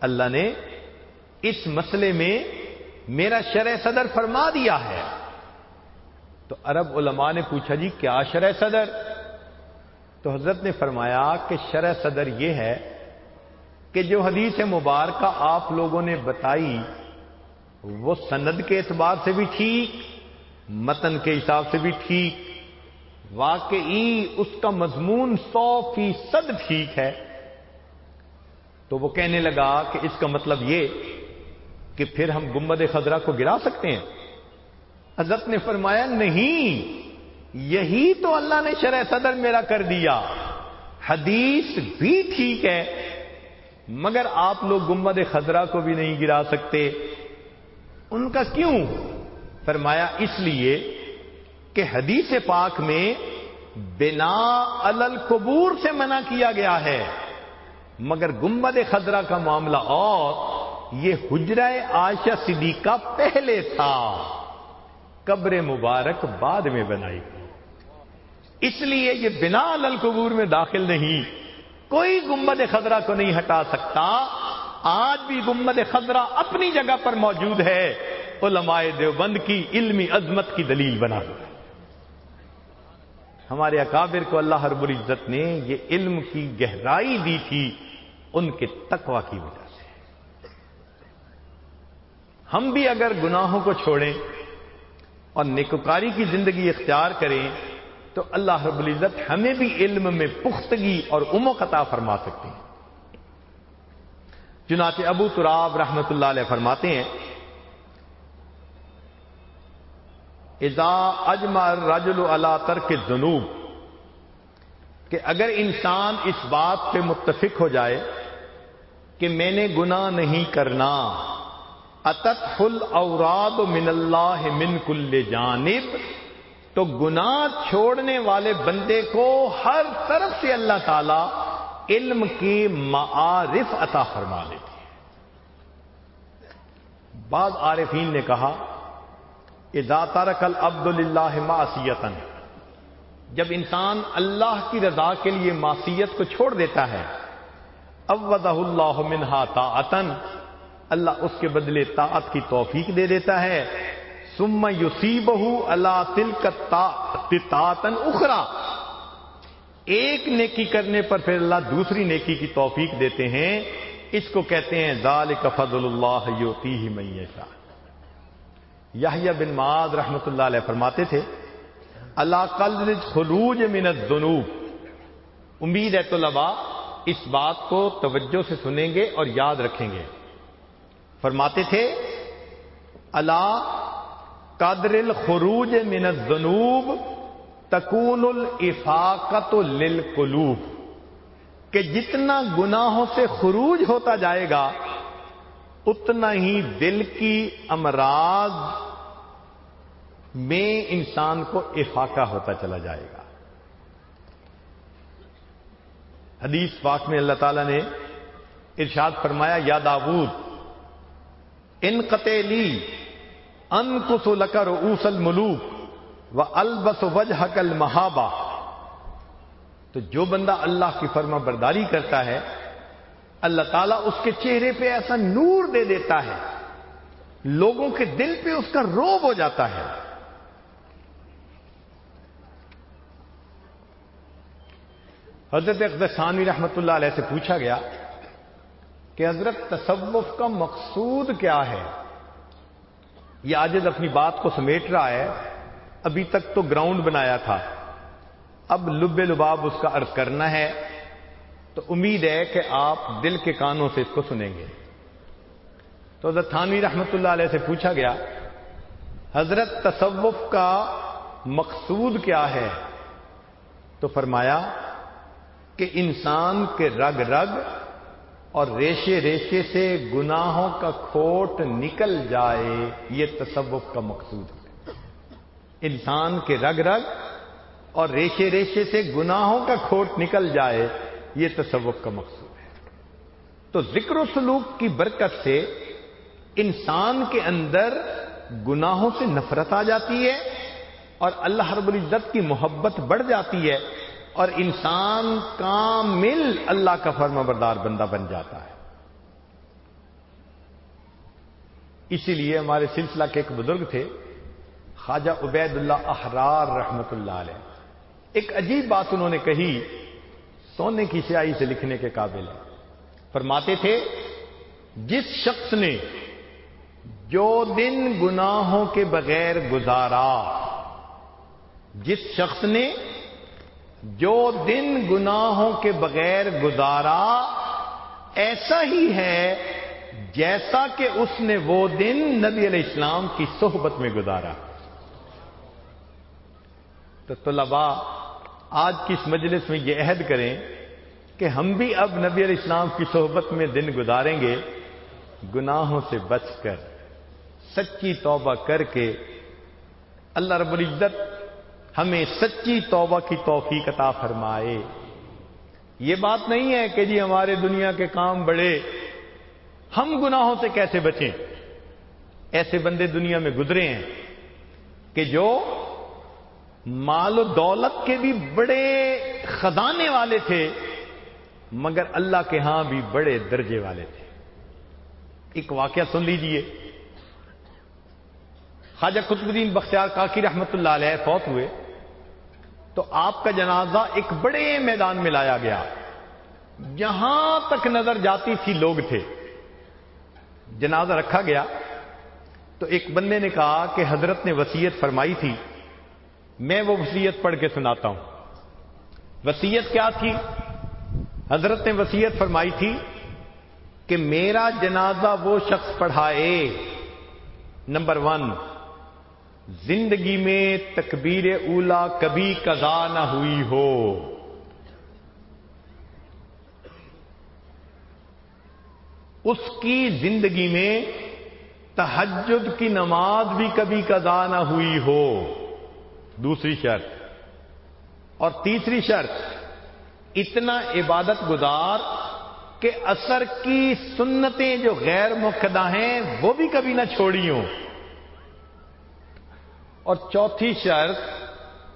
اللہ نے اس مسئلے میں میرا شرح صدر فرما دیا ہے۔ تو عرب علماء نے پوچھا جی کیا شرح صدر؟ تو حضرت نے فرمایا کہ شرح صدر یہ ہے کہ جو حدیث مبارکہ آپ لوگوں نے بتائی، وہ سند کے اعتبار سے بھی ٹھیک، متن کے حساب سے بھی ٹھیک، واقعی اس کا مضمون سو فیصد ٹھیک ہے۔ تو وہ کہنے لگا کہ اس کا مطلب یہ کہ پھر ہم گمبد خزرہ کو گرا سکتے ہیں۔ حضرت نے فرمایا نہیں یہی تو اللہ نے شرح صدر میرا کر دیا۔ حدیث بھی ٹھیک ہے، مگر آپ لوگ گمبد خزرہ کو بھی نہیں گرا سکتے۔ ان کا کیوں؟ فرمایا، اس لیے کہ حدیث پاک میں بنا الل قبور سے منع کیا گیا ہے۔ مگر گمبد خزرہ کا معاملہ اور، یہ حجرہ عائشہ صدیقہ پہلے تھا۔ قبر مبارک بعد میں بنائی۔ گئی اس لیے یہ بنا الل قبور میں داخل نہیں۔ کوئی گمبد خزرہ کو نہیں ہٹا سکتا۔ آج بھی گمبد خزرہ اپنی جگہ پر موجود ہے۔ علماء دیوبند کی علمی عظمت کی دلیل بنا۔ ہوا ہمارے اکابر کو اللہ رب العزت نے یہ علم کی گہرائی دی تھی ان کے تقوا کی وجہ سے۔ ہم بھی اگر گناہوں کو چھوڑیں اور نیکوکاری کی زندگی اختیار کریں تو اللہ رب العزت ہمیں بھی علم میں پختگی اور ام خطا فرما سکتے ہیں۔ چنانچہ ابو تراب رحمت اللہ علیہ فرماتے ہیں، اذا اجمر رجل اللہ تر کے جنوب کہ اگر انسان اس بات پہ متفق ہو جائے کہ میں نے گنا نہیں کرنا اتت فل اوراد من اللہ من کل جانب تو گنا چھوڑنے والے بندے کو ہر طرف سے اللہ تعالی علم کی معارف عطا فرما دیتے بعض عارفین نے کہا، اذا ترک العبد للہ معصیتن جب انسان اللہ کی رضا کے لیے معصیت کو چھوڑ دیتا ہے اوضح اللہ منہا طاعتن اللہ اس کے بدلے طاعت کی توفیق دے دیتا ہے۔ سم یوسیبہ اللہ تل کا اخرا ایک نیکی کرنے پر پھر اللہ دوسری نیکی کی توفیق دیتے ہیں۔ اس کو کہتے ہیں ذالک فضل اللہ یوتی ہی میشا بن معاذ رحمت اللہ علیہ فرماتے تھے، اللہ کل خروج من الذنوب۔ امید ہے طلبا اس بات کو توجہ سے سنیں گے اور یاد رکھیں گے۔ فرماتے تھے، اللہ قدر الخروج من الذنوب تکون الفاقت للقلوب، کہ جتنا گناہوں سے خروج ہوتا جائے گا، اتنا ہی دل کی امراض میں انسان کو افاقہ ہوتا چلا جائے گا۔ حدیث پاک میں اللہ تعالی نے ارشاد فرمایا، یا داود، ان قطلی ان کس لکر اوسل ملوک و البس وجہ کل محابا تو جو بندہ اللہ کی فرما برداری کرتا ہے، اللہ تعالیٰ اس کے چہرے پہ ایسا نور دے دیتا ہے، لوگوں کے دل پہ اس کا روب ہو جاتا ہے۔ حضرت اقدسانی رحمت اللہ علیہ سے پوچھا گیا کہ حضرت تصوف کا مقصود کیا ہے؟ یہ آجد اپنی بات کو سمیٹ رہا ہے، ابھی تک تو گراؤنڈ بنایا تھا۔ اب لب لباب اس کا عرض کرنا ہے، تو امید ہے کہ آپ دل کے کانوں سے اس کو سنیں گے۔ تو حضرت تھانوی رحمت اللہ علیہ سے پوچھا گیا، حضرت تصوف کا مقصود کیا ہے؟ تو فرمایا کہ انسان کے رگ رگ اور ریشے ریشے سے گناہوں کا کھوٹ نکل جائے، یہ تصوف کا مقصود ہے۔ انسان کے رگ رگ اور ریشے ریشے سے گناہوں کا کھوٹ نکل جائے، یہ تصوف کا مقصود ہے۔ تو ذکر و سلوک کی برکت سے انسان کے اندر گناہوں سے نفرت آ جاتی ہے اور اللہ رب العزت کی محبت بڑھ جاتی ہے۔ اور انسان کامل اللہ کا فرما بردار بندہ بن جاتا ہے۔ اسی لیے ہمارے سلسلہ کے ایک بزرگ تھے، خواجہ عبید اللہ احرار رحمت اللہ علیہ۔ ایک عجیب بات انہوں نے کہی، سونے کی سیاہی سے لکھنے کے قابل ہے فرماتے تھے، جس شخص نے جو دن گناہوں کے بغیر گزارا، جس شخص نے جو دن گناہوں کے بغیر گزارا، ایسا ہی ہے جیسا کہ اس نے وہ دن نبی علیہ السلام کی صحبت میں گزارا۔ تو طلباء، آج کی اس مجلس میں یہ عہد کریں کہ ہم بھی اب نبی علیہ السلام کی صحبت میں دن گزاریں گے، گناہوں سے بچ کر، سچی توبہ کر کے، اللہ رب العزت ہمیں سچی توبہ کی توفیق عطا فرمائے۔ یہ بات نہیں ہے کہ جی ہمارے دنیا کے کام بڑے ہم گناہوں سے کیسے بچیں؟ ایسے بندے دنیا میں گزرے ہیں کہ جو مال و دولت کے بھی بڑے خزانے والے تھے، مگر اللہ کے ہاں بھی بڑے درجے والے تھے۔ ایک واقعہ سن لیجیے۔ خواجہ قطب الدین بختیار کاکی رحمت اللہ علیہ فوت ہوئے تو آپ کا جنازہ ایک بڑے میدان میں لایا گیا۔ جہاں تک نظر جاتی تھی لوگ تھے۔ جنازہ رکھا گیا۔ تو ایک بندے نے کہا کہ حضرت نے وسیعت فرمائی تھی۔ میں وہ وسیعت پڑھ کے سناتا ہوں۔ وسیعت کیا تھی؟ حضرت نے وسیعت فرمائی تھی کہ میرا جنازہ وہ شخص پڑھائے۔ Number one. زندگی میں تکبیر اولا کبھی کزا نہ ہوئی ہو۔ اس کی زندگی میں تحجد کی نماز بھی کبھی کزا نہ ہوئی ہو۔ دوسری شرط۔ اور تیسری شرط، اتنا عبادت گزار کہ اثر کی سنتیں جو غیر مقدہ ہیں وہ بھی کبھی نہ چھوڑی ہوں۔ اور چوتھی شرط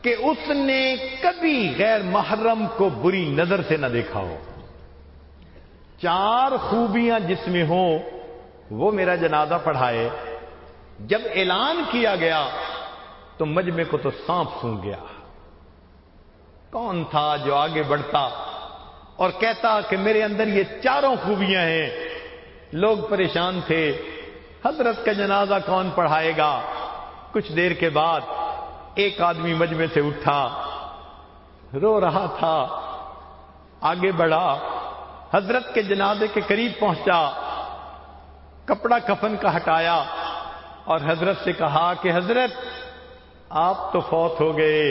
کہ اس نے کبھی غیر محرم کو بری نظر سے نہ دیکھا ہو۔ چار خوبیاں جس میں ہوں، وہ میرا جنازہ پڑھائے۔ جب اعلان کیا گیا تو مجمے کو تو سانپ سون گیا۔ کون تھا جو آگے بڑھتا اور کہتا کہ میرے اندر یہ چاروں خوبیاں ہیں؟ لوگ پریشان تھے، حضرت کا جنازہ کون پڑھائے گا؟ کچھ دیر کے بعد ایک آدمی مجمے سے اٹھا، رو رہا تھا، آگے بڑھا، حضرت کے جنازے کے قریب پہنچا، کپڑا کفن کا ہٹایا اور حضرت سے کہا کہ حضرت، آپ تو فوت ہو گئے،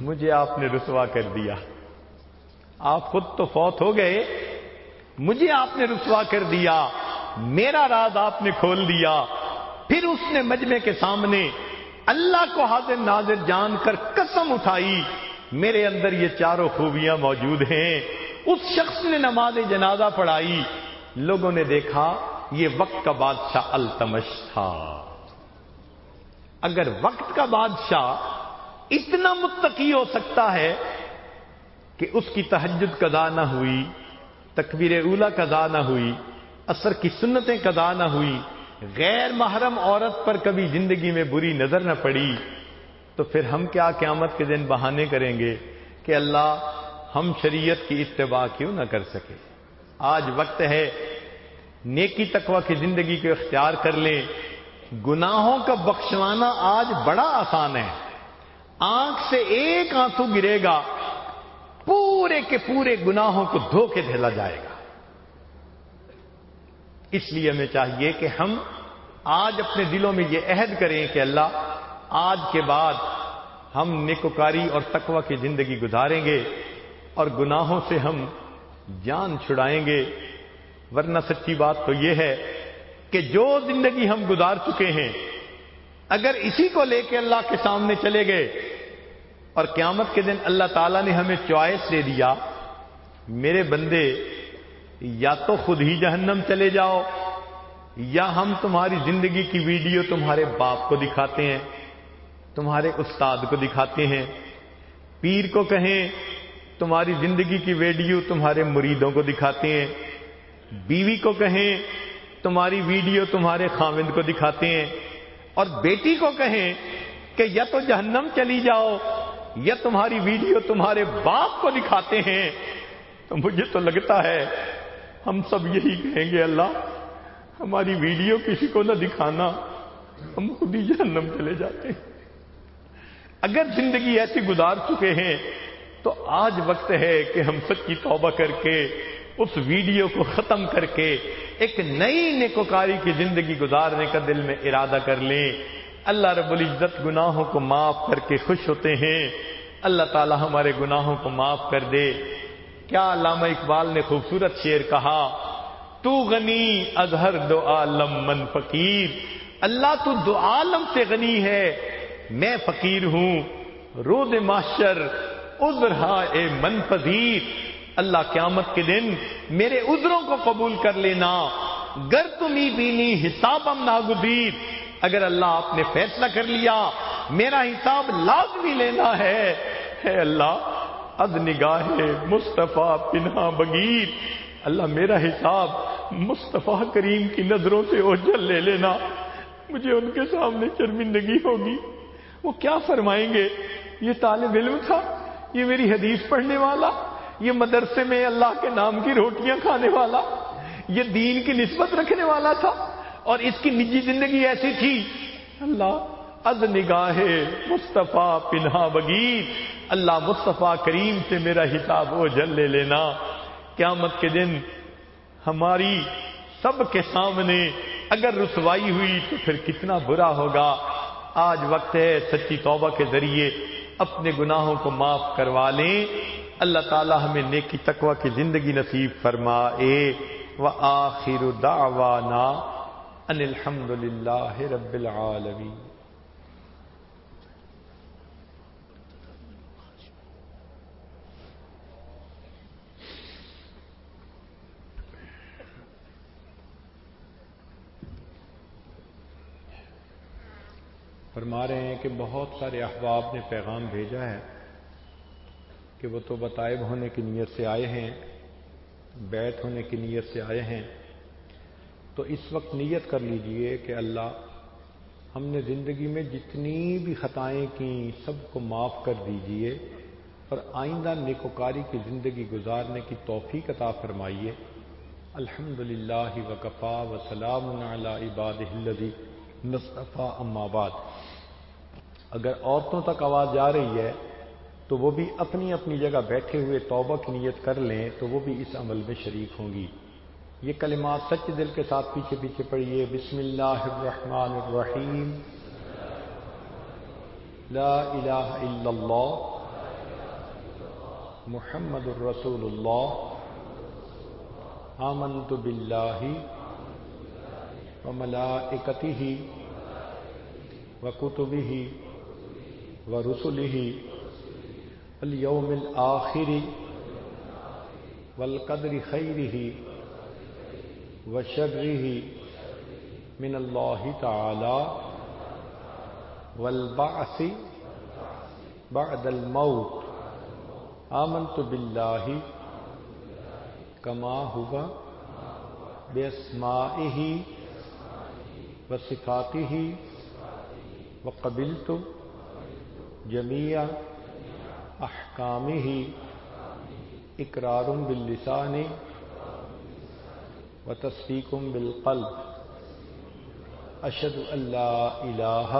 مجھے آپ نے رسوا کر دیا۔ آپ خود تو فوت ہو گئے، مجھے آپ نے رسوا کر دیا، میرا راز آپ نے کھول دیا۔ پھر اس نے مجمے کے سامنے اللہ کو حاضر ناظر جان کر قسم اٹھائی، میرے اندر یہ چاروں خوبیاں موجود ہیں۔ اس شخص نے نماز جنازہ پڑھائی۔ لوگوں نے دیکھا، یہ وقت کا بادشاہ التمش تھا۔ اگر وقت کا بادشاہ اتنا متقی ہو سکتا ہے کہ اس کی تہجد قضا نہ ہوئی، تکبیر اولا قضا نہ ہوئی اثر کی سنتیں قضا نہ ہوئی غیر محرم عورت پر کبھی زندگی میں بری نظر نہ پڑی، تو پھر ہم کیا قیامت کے دن بہانے کریں گے کہ اللہ ہم شریعت کی اتباع کیوں نہ کر سکے؟ آج وقت ہے، نیکی تقوی کی زندگی کو اختیار کر لیں۔ گناہوں کا بخشوانا آج بڑا آسان ہے۔ آنکھ سے ایک آنسو گرے گا، پورے کے پورے گناہوں کو دھو کے دھیلا جائے گا۔ اس لیے ہمیں چاہیے کہ ہم آج اپنے دلوں میں یہ عہد کریں کہ اللہ آج کے بعد ہم نکوکاری اور تقوی کی زندگی گزاریں گے اور گناہوں سے ہم جان چھڑائیں گے۔ ورنہ سچی بات تو یہ ہے کہ جو زندگی ہم گزار چکے ہیں، اگر اسی کو لے کے اللہ کے سامنے چلے گئے اور قیامت کے دن اللہ تعالیٰ نے ہمیں چوائس دے دیا، میرے بندے یا تو خود ہی جہنم چلے جاؤ، یا ہم تمہاری زندگی کی ویڈیو تمہارے باپ کو دکھاتے ہیں، تمہارے استاد کو دکھاتے ہیں۔ پیر کو کہیں، تمہاری زندگی کی ویڈیو تمہارے مریدوں کو دکھاتے ہیں۔ بیوی کو کہیں، تمہاری ویڈیو تمہارے خامند کو دکھاتے ہیں۔ اور بیٹی کو کہیں کہ یا تو جہنم چلی جاؤ، یا تمہاری ویڈیو تمہارے باپ کو دکھاتے ہیں۔ تو مجھے تو لگتا ہے ہم سب یہی کہیں گے، اللہ، ہماری ویڈیو کسی کو نہ دکھانا، ہم خود ہی جہنم چلے جاتے ہیں۔ اگر زندگی ایسی گزار چکے ہیں، تو آج وقت ہے کہ ہم سچی توبہ کر کے، اس ویڈیو کو ختم کر کے، ایک نئی نیکوکاری کی زندگی گزارنے کا دل میں ارادہ کر لیں۔ اللہ رب العزت گناہوں کو معاف کر کے خوش ہوتے ہیں۔ اللہ تعالی ہمارے گناہوں کو معاف کر دے۔ کیا علامہ اقبال نے خوبصورت شعر کہا، تو غنی اظہر دو عالم من فقیر. اللہ تو دو عالم سے غنی ہے، میں فقیر ہوں، رود معاشر ازرا اے من پذیر اللہ قیامت کے دن میرے عذروں کو قبول کر لینا، گر تمہیں بینی حساب ہم ناگزیر۔ اگر اللہ آپ نے فیصلہ کر لیا، میرا حساب لازمی لینا ہے۔ اے اللہ از نگاہ مصطفیٰ پنہا بگیر اللہ میرا حساب مصطفیٰ کریم کی نظروں سے اوجل لے لینا۔ مجھے ان کے سامنے شرمندگی ہوگی۔ وہ کیا فرمائیں گے؟ یہ طالب علم تھا، یہ میری حدیث پڑھنے والا، یہ مدرسے میں اللہ کے نام کی روٹیاں کھانے والا، یہ دین کی نسبت رکھنے والا تھا۔ اور اس کی نجی زندگی ایسی تھی۔ اللہ از نگاہ مصطفیٰ پنہا بگیر اللہ مصطفیٰ کریم سے میرا حساب و جل لے لینا۔ قیامت کے دن ہماری سب کے سامنے اگر رسوائی ہوئی تو پھر کتنا برا ہوگا۔ آج وقت ہے سچی توبہ کے ذریعے اپنے گناہوں کو معاف کروا لیں۔ اللہ تعالی ہمیں نیکی تقوی کی زندگی نصیب فرمائے۔ و آخر دعوانا ان الحمد للہ رب العالمین۔ فرما رہے ہیں کہ بہت سارے احباب نے پیغام بھیجا ہے کہ وہ تو بطائب ہونے کی نیت سے آئے ہیں بیت ہونے کی نیت سے آئے ہیں۔ تو اس وقت نیت کر لیجیے کہ اللہ، ہم نے زندگی میں جتنی بھی خطائیں کی سب کو معاف کر دیجیے اور آئندہ نیکوکاری کی زندگی گزارنے کی توفیق عطا فرمائیے۔ الحمد للہ وکفا وسلام عباد نصطفیٰ ام آباد اگر عورتوں تک آواز جا رہی ہے تو وہ بھی اپنی اپنی جگہ بیٹھے ہوئے توبہ کی نیت کر لیں تو وہ بھی اس عمل میں شریک ہوں گی۔ یہ کلمات سچ دل کے ساتھ پیچھے پیچھے پڑھیے۔ بسم اللہ الرحمن الرحیم۔ لا الہ الا اللہ۔ محمد الرسول اللہ آمنت باللہ وملائکته وكتبه ورسله اليوم الآخر والقدر خيره وشره من الله تعالى والبعث بعد الموت. آمنت بالله كما هو بأسمائه وصفاته وقبلت جميع أحكامه إقرار باللسان وتصديق بالقلب. أشهد أن لا إله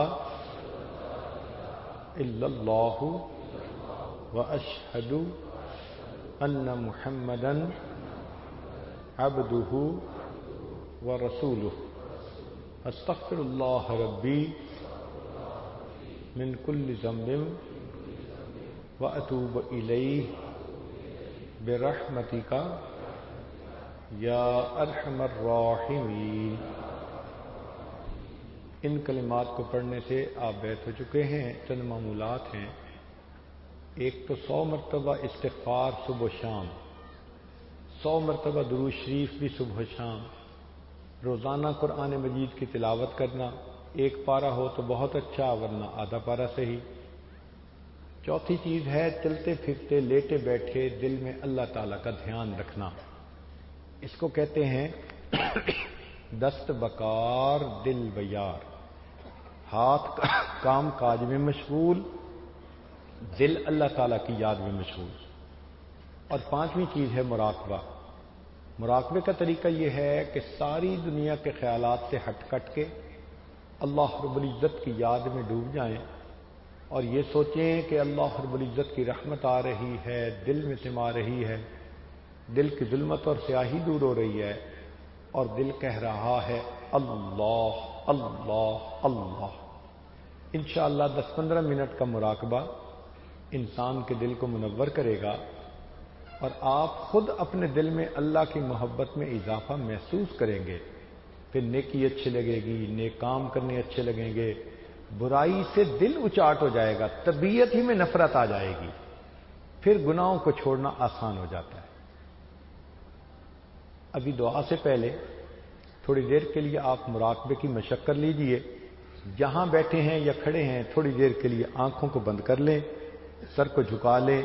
إلا الله وأشهد أن محمدا عبده ورسوله استغفر الله ربي من كل ذنب وأتوب إليه برحمتك يا أرحم الراحمين۔ ان کلمات کو پڑھنے سے آپ بیت ہو چکے ہیں، چند معمولات ہیں۔ ایک تو سو مرتبہ استغفار صبح و شام، سو مرتبہ درو شریف بھی صبح و شام۔ روزانہ قرآن مجید کی تلاوت کرنا ایک پارا ہو تو بہت اچھا ورنہ آدھا پارا صحیح۔ چوتھی چیز ہے، چلتے پھرتے، لیٹے بیٹھے، دل میں اللہ تعالی کا دھیان رکھنا۔ اس کو کہتے ہیں دست بکار، دل بیار۔ ہاتھ کام کاج میں مشغول، دل اللہ تعالی کی یاد میں مشغول۔ اور پانچویں چیز ہے مراقبہ۔ مراقبے کا طریقہ یہ ہے کہ ساری دنیا کے خیالات سے ہٹ کٹ کے اللہ رب العزت کی یاد میں ڈوب جائیں اور یہ سوچیں کہ اللہ رب العزت کی رحمت آ رہی ہے، دل میں سما رہی ہے، دل کی ظلمت اور سیاہی دور ہو رہی ہے اور دل کہہ رہا ہے، اللہ اللہ اللہ۔ انشاءاللہ دس پندرہ منٹ کا مراقبہ انسان کے دل کو منور کرے گا اور آپ خود اپنے دل میں اللہ کی محبت میں اضافہ محسوس کریں گے۔ پھر نیکی اچھی لگے گی، نیک کام کرنے اچھے لگیں گے۔ برائی سے دل اچاٹ ہو جائے گا، طبیعت ہی میں نفرت آ جائے گی۔ پھر گناہوں کو چھوڑنا آسان ہو جاتا ہے۔ ابھی دعا سے پہلے تھوڑی دیر کے لیے آپ مراقبے کی مشق کر لیجیے۔ جہاں بیٹھے ہیں یا کھڑے ہیں، تھوڑی دیر کے لیے آنکھوں کو بند کر لیں، سر کو جھکا لیں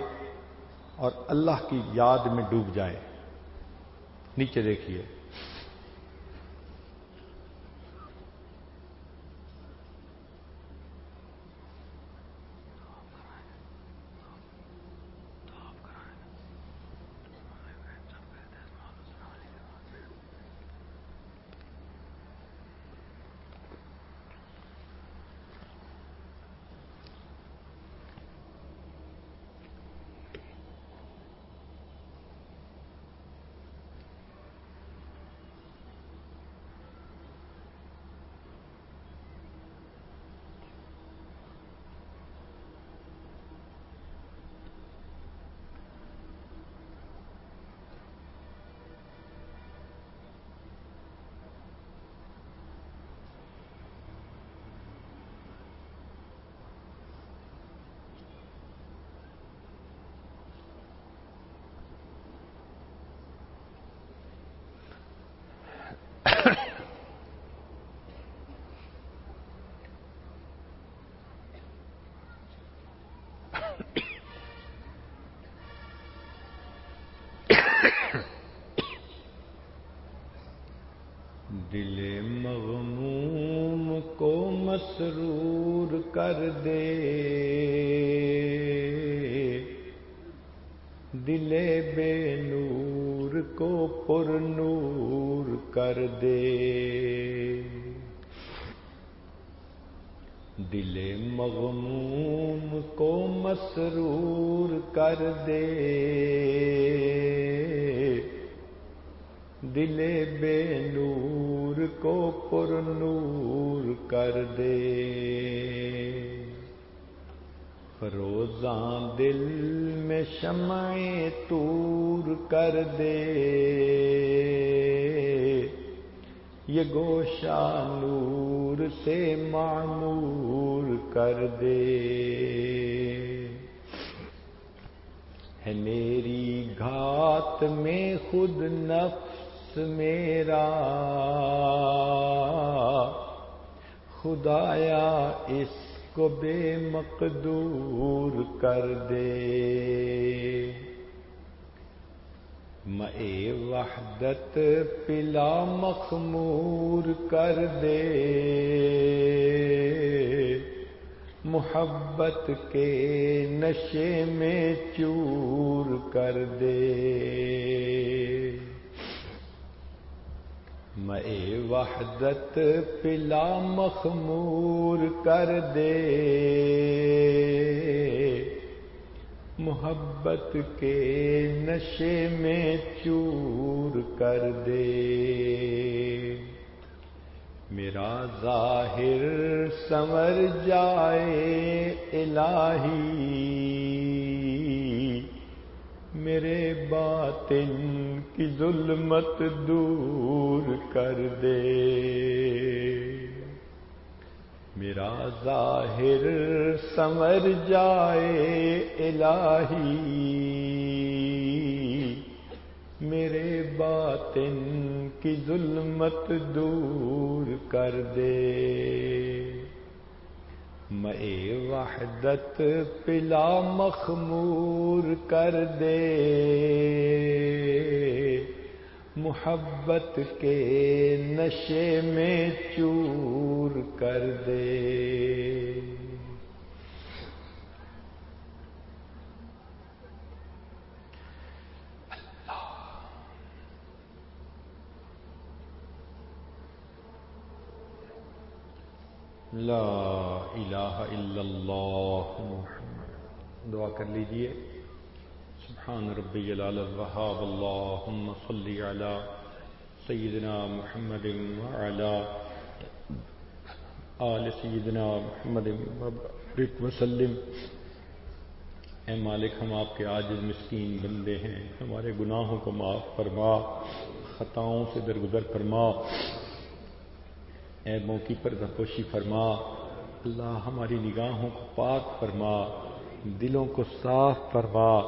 اور اللہ کی یاد میں ڈوب جائیں۔ نیچے دیکھیے دل مغموم کو مسرور کر دے۔ دل بے نور کو پر نور کر دے۔ دل مغموم کو مسرور کر دے۔ دل بے نور کو پر نور کر دے۔ فروزاں دل میں شمع تور کر دے۔ یہ گوشہ نور سے معمور کر دے۔ ہے میری گھات میں خود نفس میرا۔ خدایا، اس کو بے مقدور کر دے۔ میں وحدت پلا مخمور کر دے۔ محبت کے نشے میں چور کر دے۔ میں وحدت پلا مخمور کر دے۔ محبت کے نشے میں چور کر دے۔ میرا ظاہر سمر جائے الہی۔ میرے باطن کی ظلمت دور کر دے۔ میرا ظاہر سمر جائے الہی۔ میرے باطن کی ظلمت دور کر دے۔ میں وحدت پلا مخمور کر دے۔ محبت کے نشے میں چور کر دے۔ لا الہ الا اللہ دعا کر لیجیے. سبحان ربی العال الوہاب. اللہم صلی علی سیدنا محمد وعلا آل سیدنا محمد مبرک وسلم. اے مالک، ہم آپ کے عاجز مسکین بندے ہیں. ہمارے گناہوں کو معاف فرما، خطاؤں سے درگزر فرما. اے موکی پر پوشی فرما۔ اللہ ہماری نگاہوں کو پاک فرما، دلوں کو صاف فرما،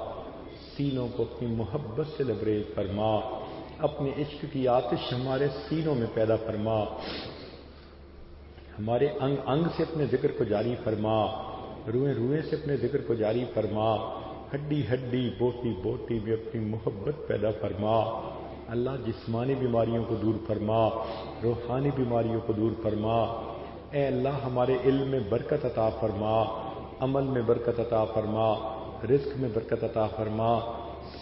سینوں کو اپنی محبت سے لبریز فرما، اپنے عشق کی آتش ہمارے سینوں میں پیدا فرما۔ ہمارے انگ انگ سے اپنے ذکر کو جاری فرما روئیں روئیں سے اپنے ذکر کو جاری فرما۔ ہڈی ہڈی، بوٹی بوٹی میں اپنی محبت پیدا فرما۔ اللہ جسمانی بیماریوں کو دور فرما، روحانی بیماریوں کو دور فرما۔ اے اللہ، ہمارے علم میں برکت عطا فرما، عمل میں برکت عطا فرما، رزق میں برکت عطا فرما،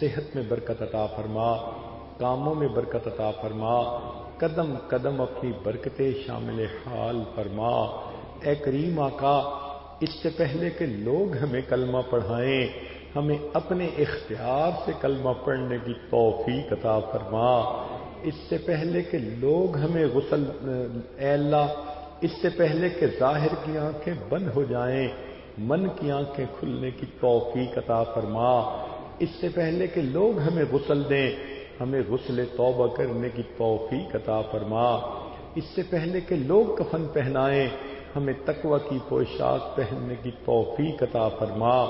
صحت میں برکت عطا فرما، کاموں میں برکت عطا فرما۔ قدم قدم اپنی برکتیں شامل حال فرما۔ اے کریم آقا، اس سے پہلے کہ لوگ ہمیں کلمہ پڑھائیں ہمیں اپنے اختیار سے کلمہ پڑھنے کی توفیق عطا فرما۔ اس سے پہلے کہ لوگ ہمیں غسل، اے اللہ، اس سے پہلے کہ ظاہر کی آنکھیں بند ہو جائیں، من کی آنکھیں کھلنے کی توفیق عطا فرما۔ اس سے پہلے کہ لوگ ہمیں غسل دیں، ہمیں غسل توبہ کرنے کی توفیق عطا فرما۔ اس سے پہلے کہ لوگ کفن پہنائیں، ہمیں تقوی کی پوشاک پہننے کی توفیق عطا فرما۔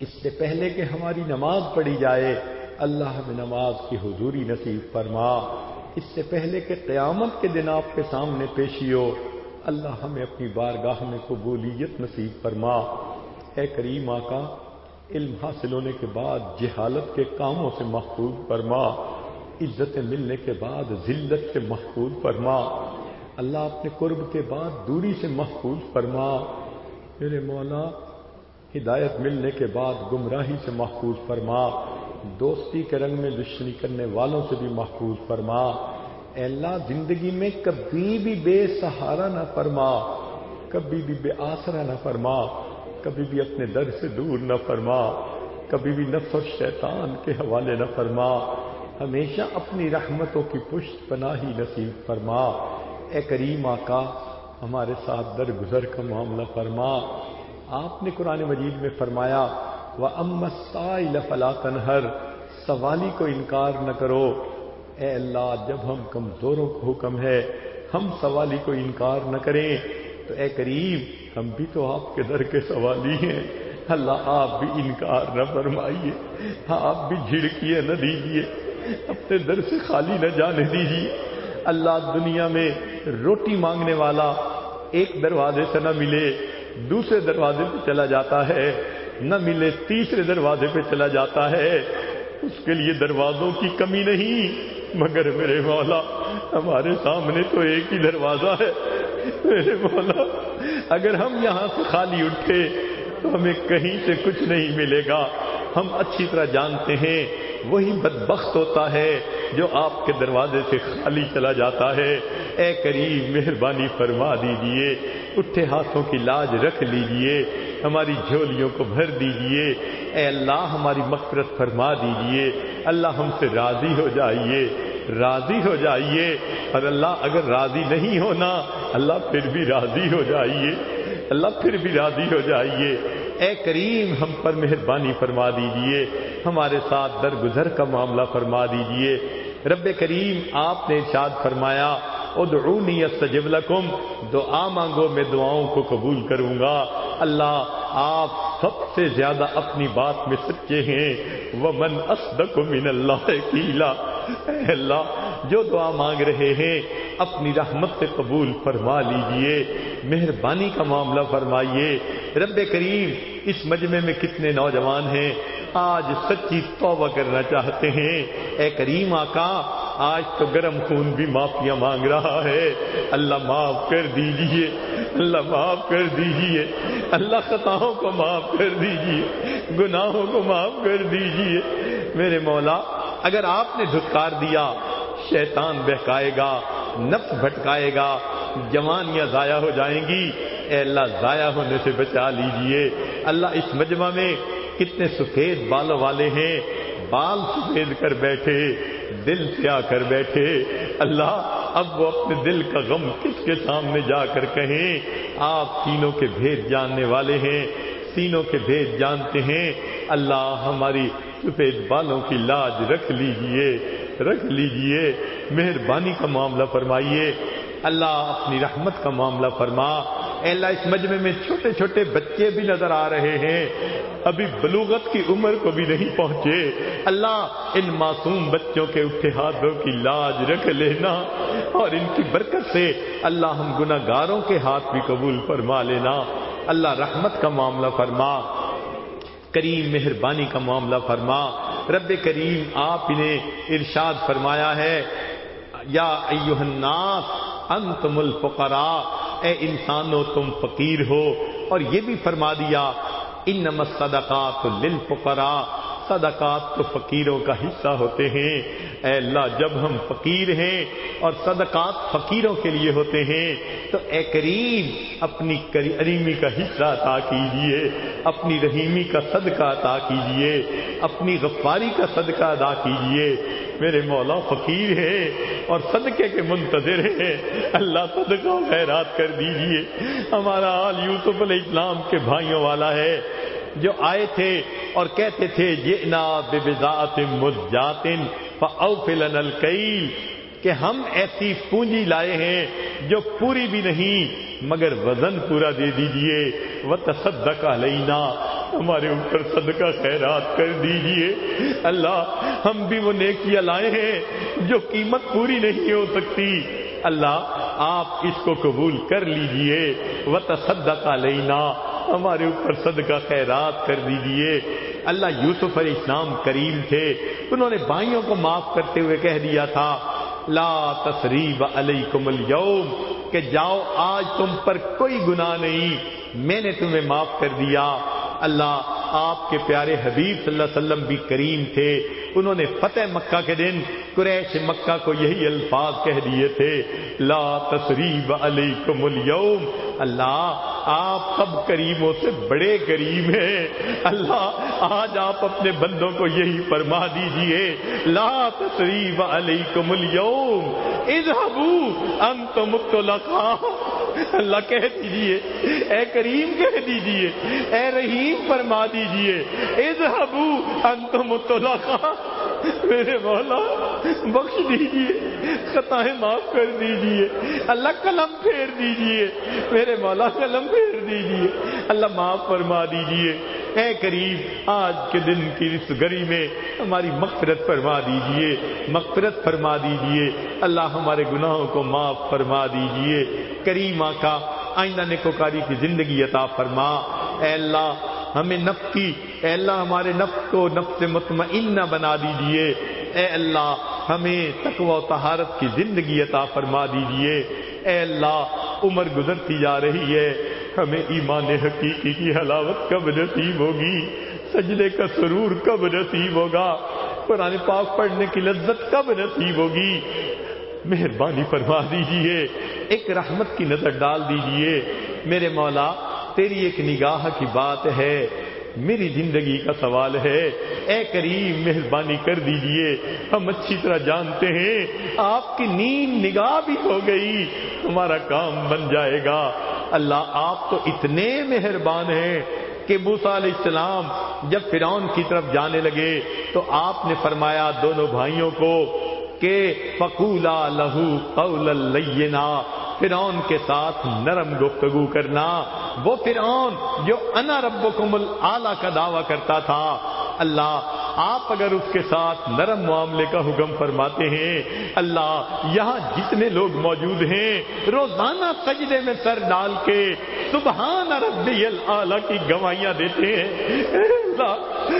اس سے پہلے کہ ہماری نماز پڑھی جائے، اللہ ہمیں نماز کی حضوری نصیب فرما۔ اس سے پہلے کہ قیامت کے دن آپ کے سامنے پیشی ہو، اللہ ہمیں اپنی بارگاہ میں قبولیت نصیب فرما۔ اے کریم آقا، علم حاصل ہونے کے بعد جہالت کے کاموں سے محفوظ فرما۔ عزت ملنے کے بعد ذلت سے محفوظ فرما۔ اللہ اپنے قرب کے بعد دوری سے محفوظ فرما۔ میرے مولا ہدایت ملنے کے بعد گمراہی سے محفوظ فرما، دوستی کے رنگ میں دشمنی کرنے والوں سے بھی محفوظ فرما۔ اے اللہ، زندگی میں کبھی بھی بے سہارا نہ فرما، کبھی بھی بے آسرا نہ فرما، کبھی بھی اپنے در سے دور نہ فرما، کبھی بھی نفس و شیطان کے حوالے نہ فرما۔ ہمیشہ اپنی رحمتوں کی پشت پناہی نصیب فرما۔ اے کریم آقا، ہمارے ساتھ درگزر کا معاملہ فرما۔ آپ نے قرآن مجید میں فرمایا وہ امسائل فلا تنہر سوالی کو انکار نہ کرو۔ اے اللہ، جب ہم کمزوروں کو حکم ہے، ہم سوالی کو انکار نہ کریں۔ تو اے قریب ہم بھی تو آپ کے در کے سوالی ہیں۔ اللہ، آپ بھی انکار نہ فرمائیے۔ ہاں، آپ بھی جھڑکیے نہ دیجیے۔ اپنے در سے خالی نہ جانے دیجیے۔ اللہ، دنیا میں روٹی مانگنے والا ایک دروازے سے نہ ملے۔ دوسرے دروازے پہ چلا جاتا ہے، نہ ملے تیسرے دروازے پہ چلا جاتا ہے۔ اس کے لیے دروازوں کی کمی نہیں، مگر میرے مولا، ہمارے سامنے تو ایک ہی دروازہ ہے۔ میرے مولا، اگر ہم یہاں سے خالی اٹھے تو ہمیں کہیں سے کچھ نہیں ملے گا۔ ہم اچھی طرح جانتے ہیں، وہی بدبخت ہوتا ہے جو آپ کے دروازے سے خالی چلا جاتا ہے۔ اے قریب مہربانی فرما دیجیے۔ اٹھے ہاتھوں کی لاج رکھ لیجیے، ہماری جھولیوں کو بھر دیجیے۔ اے اللہ، ہماری مقرت فرما دیجیے۔ اللہ ہم سے راضی ہو جائیے، راضی ہو جائیے۔ اور اللہ، اگر راضی نہیں ہونا، اللہ پھر بھی راضی ہو جائیے۔ اللہ پھر بھی راضی ہو جائیے۔ اے کریم، ہم پر مہربانی فرما دیجیے۔ ہمارے ساتھ درگزر کا معاملہ فرما دیجیے۔ رب کریم، آپ نے ارشاد فرمایا ادعونی استجب لکم دعا مانگو میں دعاؤں کو قبول کروں گا۔ اللہ آپ سب سے زیادہ اپنی بات میں سچے ہیں۔ وہ من اسدق من اللہ کیلا اللہ، جو دعا مانگ رہے ہیں، اپنی رحمت سے قبول فرما لیجیے۔ مہربانی کا معاملہ فرمائیے۔ رب کریم، اس مجمع میں کتنے نوجوان ہیں، آج سچی توبہ کرنا چاہتے ہیں۔ اے کریم آقا، آج تو گرم خون بھی معافیاں مانگ رہا ہے۔ اللہ معاف کر دیجیے۔ اللہ معاف کر دیجیے۔ اللہ خطاؤں کو معاف کر دیجیے۔ گناہوں کو معاف کر دیجیے۔ میرے مولا، اگر آپ نے دھتکار دیا، شیطان بہکائے گا، نفس بھٹکائے گا، جوانیاں ضائع ہو جائیں گی، اے اللہ، ضائع ہونے سے بچا لیجیے۔ اللہ اس مجمع میں کتنے سفید بالوں والے ہیں۔ بال سفید کر بیٹھے، دل سے آ کر بیٹھے۔ اللہ، اب وہ اپنے دل کا غم کس کے سامنے جا کر کہیں؟ آپ تینوں کے بھید جاننے والے ہیں۔ تینوں کے بھید جانتے ہیں۔ اللہ ہماری سفید بالوں کی لاج رکھ لیجیے رکھ لیجیے۔ مہربانی کا معاملہ فرمائیے۔ اللہ اپنی رحمت کا معاملہ فرما۔ اے اللہ، اس مجمع میں چھوٹے چھوٹے بچے بھی نظر آ رہے ہیں۔ ابھی بلوغت کی عمر کو بھی نہیں پہنچے۔ اللہ، ان معصوم بچوں کے اٹھے ہاتھوں کی لاج رکھ لینا۔ اور ان کی برکت سے اللہ ہم گناگاروں کے ہاتھ بھی قبول فرما لینا۔ اللہ رحمت کا معاملہ فرما، کریم مہربانی کا معاملہ فرما۔ رب کریم آپ انہیں ارشاد فرمایا ہے، یا ایوہ الناس، انتم الفقراء، اے انسانو تم فقیر ہو۔ اور یہ بھی فرما دیا، انما الصدقات للفقراء۔ صدقات تو فقیروں کا حصہ ہوتے ہیں۔ اے اللہ، جب ہم فقیر ہیں اور صدقات فقیروں کے لیے ہوتے ہیں، تو اے کریم، اپنی کریمی کا حصہ عطا کیجیے اپنی رحیمی کا صدقہ عطا کیجیے اپنی غفاری کا صدقہ ادا کیجیے میرے مولا فقیر ہے اور صدقے کے منتظر ہیں۔ اللہ صدقہ خیرات کر دیجیے ہمارا حال یوسف علیہ السلام کے بھائیوں والا ہے۔ جو آئے تھے اور کہتے تھے یہ نا بزاط مجاتن فلن الکیل. کہ ہم ایسی پونجی لائے ہیں جو پوری بھی نہیں، مگر وزن پورا دے دیجیے۔ وہ تصدقہ لینا ہمارے اوپر صدقہ خیرات کر دیجیے۔ اللہ، ہم بھی وہ نیکیاں لائے ہیں جو قیمت پوری نہیں ہو سکتی۔ اللہ آپ اس کو قبول کر لیجیے۔ وہ تصدقہ لینا ہمارے اوپر صدقہ خیرات کر دیجیے۔ اللہ یوسف علیہ السلام کریم تھے۔ انہوں نے بھائیوں کو معاف کرتے ہوئے کہہ دیا تھا، لا تصریب علیکم اليوم، کہ جاؤ، آج تم پر کوئی گناہ نہیں، میں نے تمہیں معاف کر دیا۔ اللہ آپ کے پیارے حبیب صلی اللہ علیہ وسلم بھی کریم تھے۔ انہوں نے فتح مکہ کے دن قریش مکہ کو یہی الفاظ کہہ دیے تھے، لا تصریب علیکم اليوم، اللہ آپ سب کریموں سے بڑے کریم ہیں۔ اللہ، آج آپ اپنے بندوں کو یہی فرما دیجیے، لا تصریف علیکم اليوم، اذهبوا انتم مطلقا اللہ کہہ دیجیے، اے کریم کہہ دیجیے، اے رحیم فرما دیجیے، اذهبوا انتم مطلقا میرے مولا، بخش دیجیے، خطائیں معاف کر دیجیے، اللہ قلم پھیر دیجیے، میرے مولا قلم پھیر دیجیے، اللہ معاف فرما دیجیے۔ اے کریم آج کے دن کی اس گری میں ہماری مغفرت فرما دیجیے، مغفرت فرما دیجیے۔ اللہ ہمارے گناہوں کو معاف فرما دیجیے۔ کریم آقا، آئندہ نکوکاری کی زندگی عطا فرما۔ اے اللہ ہمیں نفس کی۔ اے اللہ، ہمارے نفس کو نفس مطمئنہ بنا دیجیے۔ اے اللہ، ہمیں تقوی و طہارت کی زندگی عطا فرما دیجیے۔ اے اللہ، عمر گزرتی جا رہی ہے۔ ہمیں ایمان حقیقی کی حلاوت کب نصیب ہوگی؟ سجدے کا سرور کب نصیب ہوگا؟ قرآن پاک پڑھنے کی لذت کب نصیب ہوگی؟ مہربانی فرما دیجیے۔ ایک رحمت کی نظر ڈال دیجیے۔ میرے مولا تیری ایک نگاہ کی بات ہے، میری زندگی کا سوال ہے۔ اے کریم، مہربانی کر دیجیے، ہم اچھی طرح جانتے ہیں، آپ کی نیند نگاہ بھی ہو گئی، ہمارا کام بن جائے گا۔ اللہ، آپ تو اتنے مہربان ہیں کہ موسا علیہ السلام جب فرعون کی طرف جانے لگے تو آپ نے فرمایا، دونوں بھائیوں کو کہ فکولا لہو قول لینا، فرعون کے ساتھ نرم گفتگو کرنا۔ وہ فرعون جو انا ربکم العلی کا دعویٰ کرتا تھا۔ اللہ آپ اگر اس کے ساتھ نرم معاملے کا حکم فرماتے ہیں، اللہ یہاں جتنے لوگ موجود ہیں، روزانہ سجدے میں سر ڈال کے سبحان ربی العلی کی گواہیاں دیتے ہیں۔ اللہ،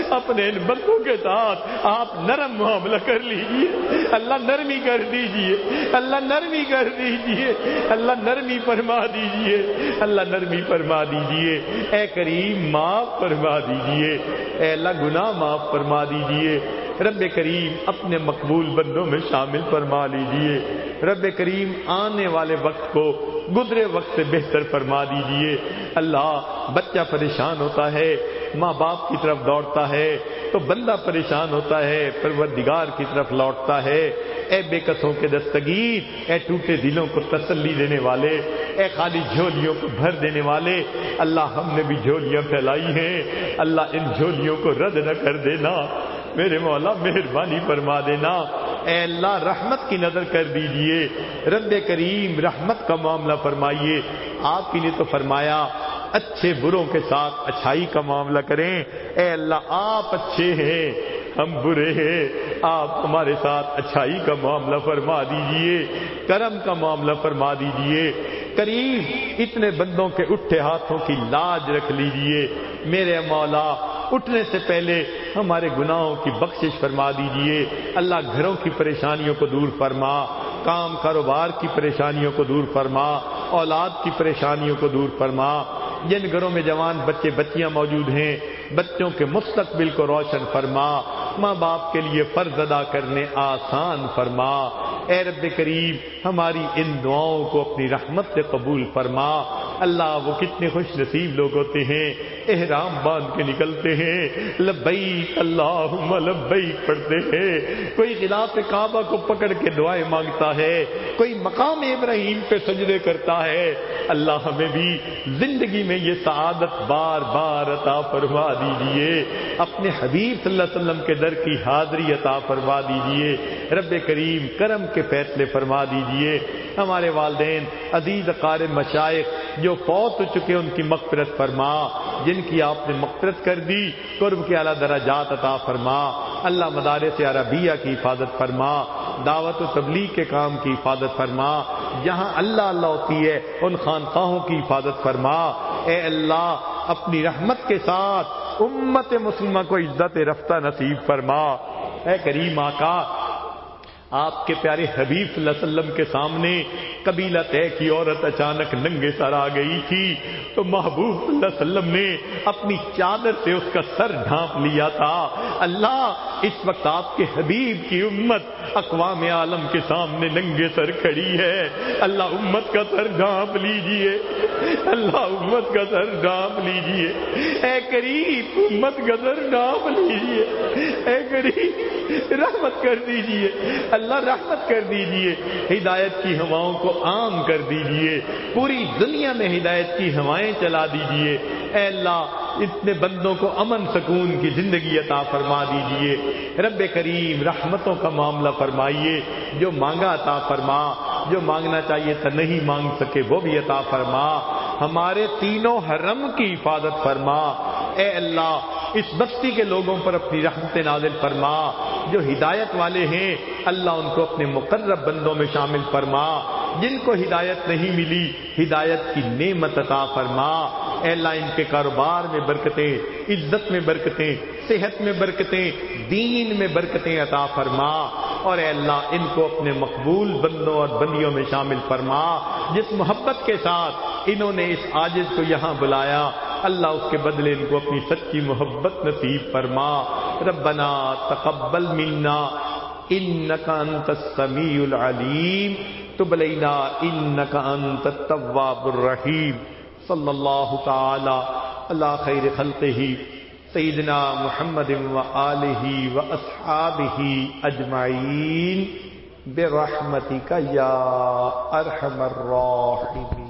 اپنے ان بندوں کے ساتھ آپ نرم معاملہ کر لیجیے۔ اللہ نرمی کر دیجیے۔ اللہ نرمی کر دیجیے۔ اللہ نرمی فرما دیجیے۔ اللہ نرمی فرما دیجیے۔ اے کریم، معاف فرما دیجیے۔ اے اللہ، گناہ معاف فرما دیجیے۔ رب کریم اپنے مقبول بندوں میں شامل فرما لیجیے۔ رب کریم آنے والے وقت کو گزرے وقت سے بہتر فرما دیجیے۔ اللہ بچہ پریشان ہوتا ہے، ماں باپ کی طرف دوڑتا ہے تو بندہ پریشان ہوتا ہے، پروردگار کی طرف لوٹتا ہے۔ اے بے قصوں کے دستگیر، اے ٹوٹے دلوں کو تسلی دینے والے، اے خالی جھولیوں کو بھر دینے والے۔ اللہ ہم نے بھی جھولیاں پھیلائی ہیں۔ اللہ ان جھولیوں کو رد نہ کر دینا۔ میرے مولا مہربانی فرما دینا۔ اے اللہ، رحمت کی نظر کر دیجیے۔ رب کریم رحمت کا معاملہ فرمائیے۔ آپ کے نے تو فرمایا اچھے بروں کے ساتھ اچھائی کا معاملہ کریں۔ اے اللہ، آپ اچھے ہیں، ہم برے ہیں۔ آپ ہمارے ساتھ اچھائی کا معاملہ فرما دیجیے، کرم کا معاملہ فرما دیجیے۔ قریب اتنے بندوں کے اٹھے ہاتھوں کی لاج رکھ لیجیے۔ میرے مولا، اٹھنے سے پہلے ہمارے گناہوں کی بخشش فرما دیجیے۔ اللہ گھروں کی پریشانیوں کو دور فرما، کام کاروبار کی پریشانیوں کو دور فرما، اولاد کی پریشانیوں کو دور فرما۔ جن گھروں میں جوان بچے بچیاں موجود ہیں، بچوں کے مستقبل کو روشن فرما، ماں باپ کے لیے فرض ادا کرنے آسان فرما۔ اے رب کریم، ہماری ان دعاؤں کو اپنی رحمت سے قبول فرما۔ اللہ وہ کتنے خوش نصیب لوگ ہوتے ہیں، احرام باندھ کے نکلتے ہیں، لبیک اللہ لبیک پڑھتے ہیں۔ کوئی خلاف کعبہ کو پکڑ کے دعائیں مانگتا ہے، کوئی مقام ابراہیم پہ سجدے کرتا ہے۔ اللہ ہمیں بھی زندگی میں یہ سعادت بار بار عطا فرما دیجیے۔ اپنے حبیب صلی اللہ علیہ وسلم کے در کی حاضری عطا فرما دیجیے۔ رب کریم کرم کے فیصلے فرما دیجیے۔ ہمارے والدین، عزیز قار مشائق، جو جو فوت ہو چکے ان کی مغفرت فرما۔ جن کی آپ نے مغفرت کر دی قرب کے اعلیٰ درجات عطا فرما۔ اللہ مدارس عربیہ کی حفاظت فرما۔ دعوت و تبلیغ کے کام کی حفاظت فرما۔ جہاں اللہ اللہ ہوتی ہے، ان خانقاہوں کی حفاظت فرما۔ اے اللہ، اپنی رحمت کے ساتھ امت مسلمہ کو عزت رفتہ نصیب فرما۔ اے کریم آقا آپ کے پیارے حبیب صلی اللہ علیہ وسلم کے سامنے قبیلہ طے کی عورت اچانک ننگے سر آ گئی تھی تو محبوب صلی اللہ علیہ وسلم نے اپنی چادر سے اس کا سر ڈھانپ لیا تھا۔ اللہ، اس وقت آپ کے حبیب کی امت اقوام عالم کے سامنے ننگے سر کھڑی ہے۔ اللہ امت کا سر ڈھانپ لیجیے۔ اللہ امت کا سر ڈھانپ لیجیے۔ اے قریب، امت کا سر ڈھانپ لیجیے۔ اے قریب، رحمت کر دیجیے۔ اللہ رحمت کر دیجیے، ہدایت کی ہواؤں کو عام کر دیجیے، پوری دنیا میں ہدایت کی ہوائیں چلا دیجیے۔ اے اللہ، اتنے بندوں کو امن سکون کی زندگی عطا فرما دیجیے۔ رب کریم رحمتوں کا معاملہ فرمائیے، جو مانگا عطا فرما، جو مانگنا چاہیے تھا نہیں مانگ سکے، وہ بھی عطا فرما۔ ہمارے تینوں حرم کی حفاظت فرما۔ اے اللہ، اس بستی کے لوگوں پر اپنی رحمت نازل فرما۔ جو ہدایت والے ہیں، اللہ اللہ ان کو اپنے مقرب بندوں میں شامل فرما، جن کو ہدایت نہیں ملی، ہدایت کی نعمت عطا فرما۔ اے اللہ، ان کے کاروبار میں برکتیں، عزت میں برکتیں، صحت میں برکتیں، دین میں برکتیں عطا فرما۔ اور اے اللہ، ان کو اپنے مقبول بندوں اور بندیوں میں شامل فرما۔ جس محبت کے ساتھ انہوں نے اس آجز کو یہاں بلایا، اللہ اس کے بدلے ان کو اپنی سچی محبت نصیب فرما۔ ربنا تقبل منا انك انت السميع العليم. تب علينا انك انت التواب الرحيم. صلى الله تعالى على خير خلقه، سيدنا محمد وآله وأصحابه أجمعين. برحمتك يا أرحم الراحمين.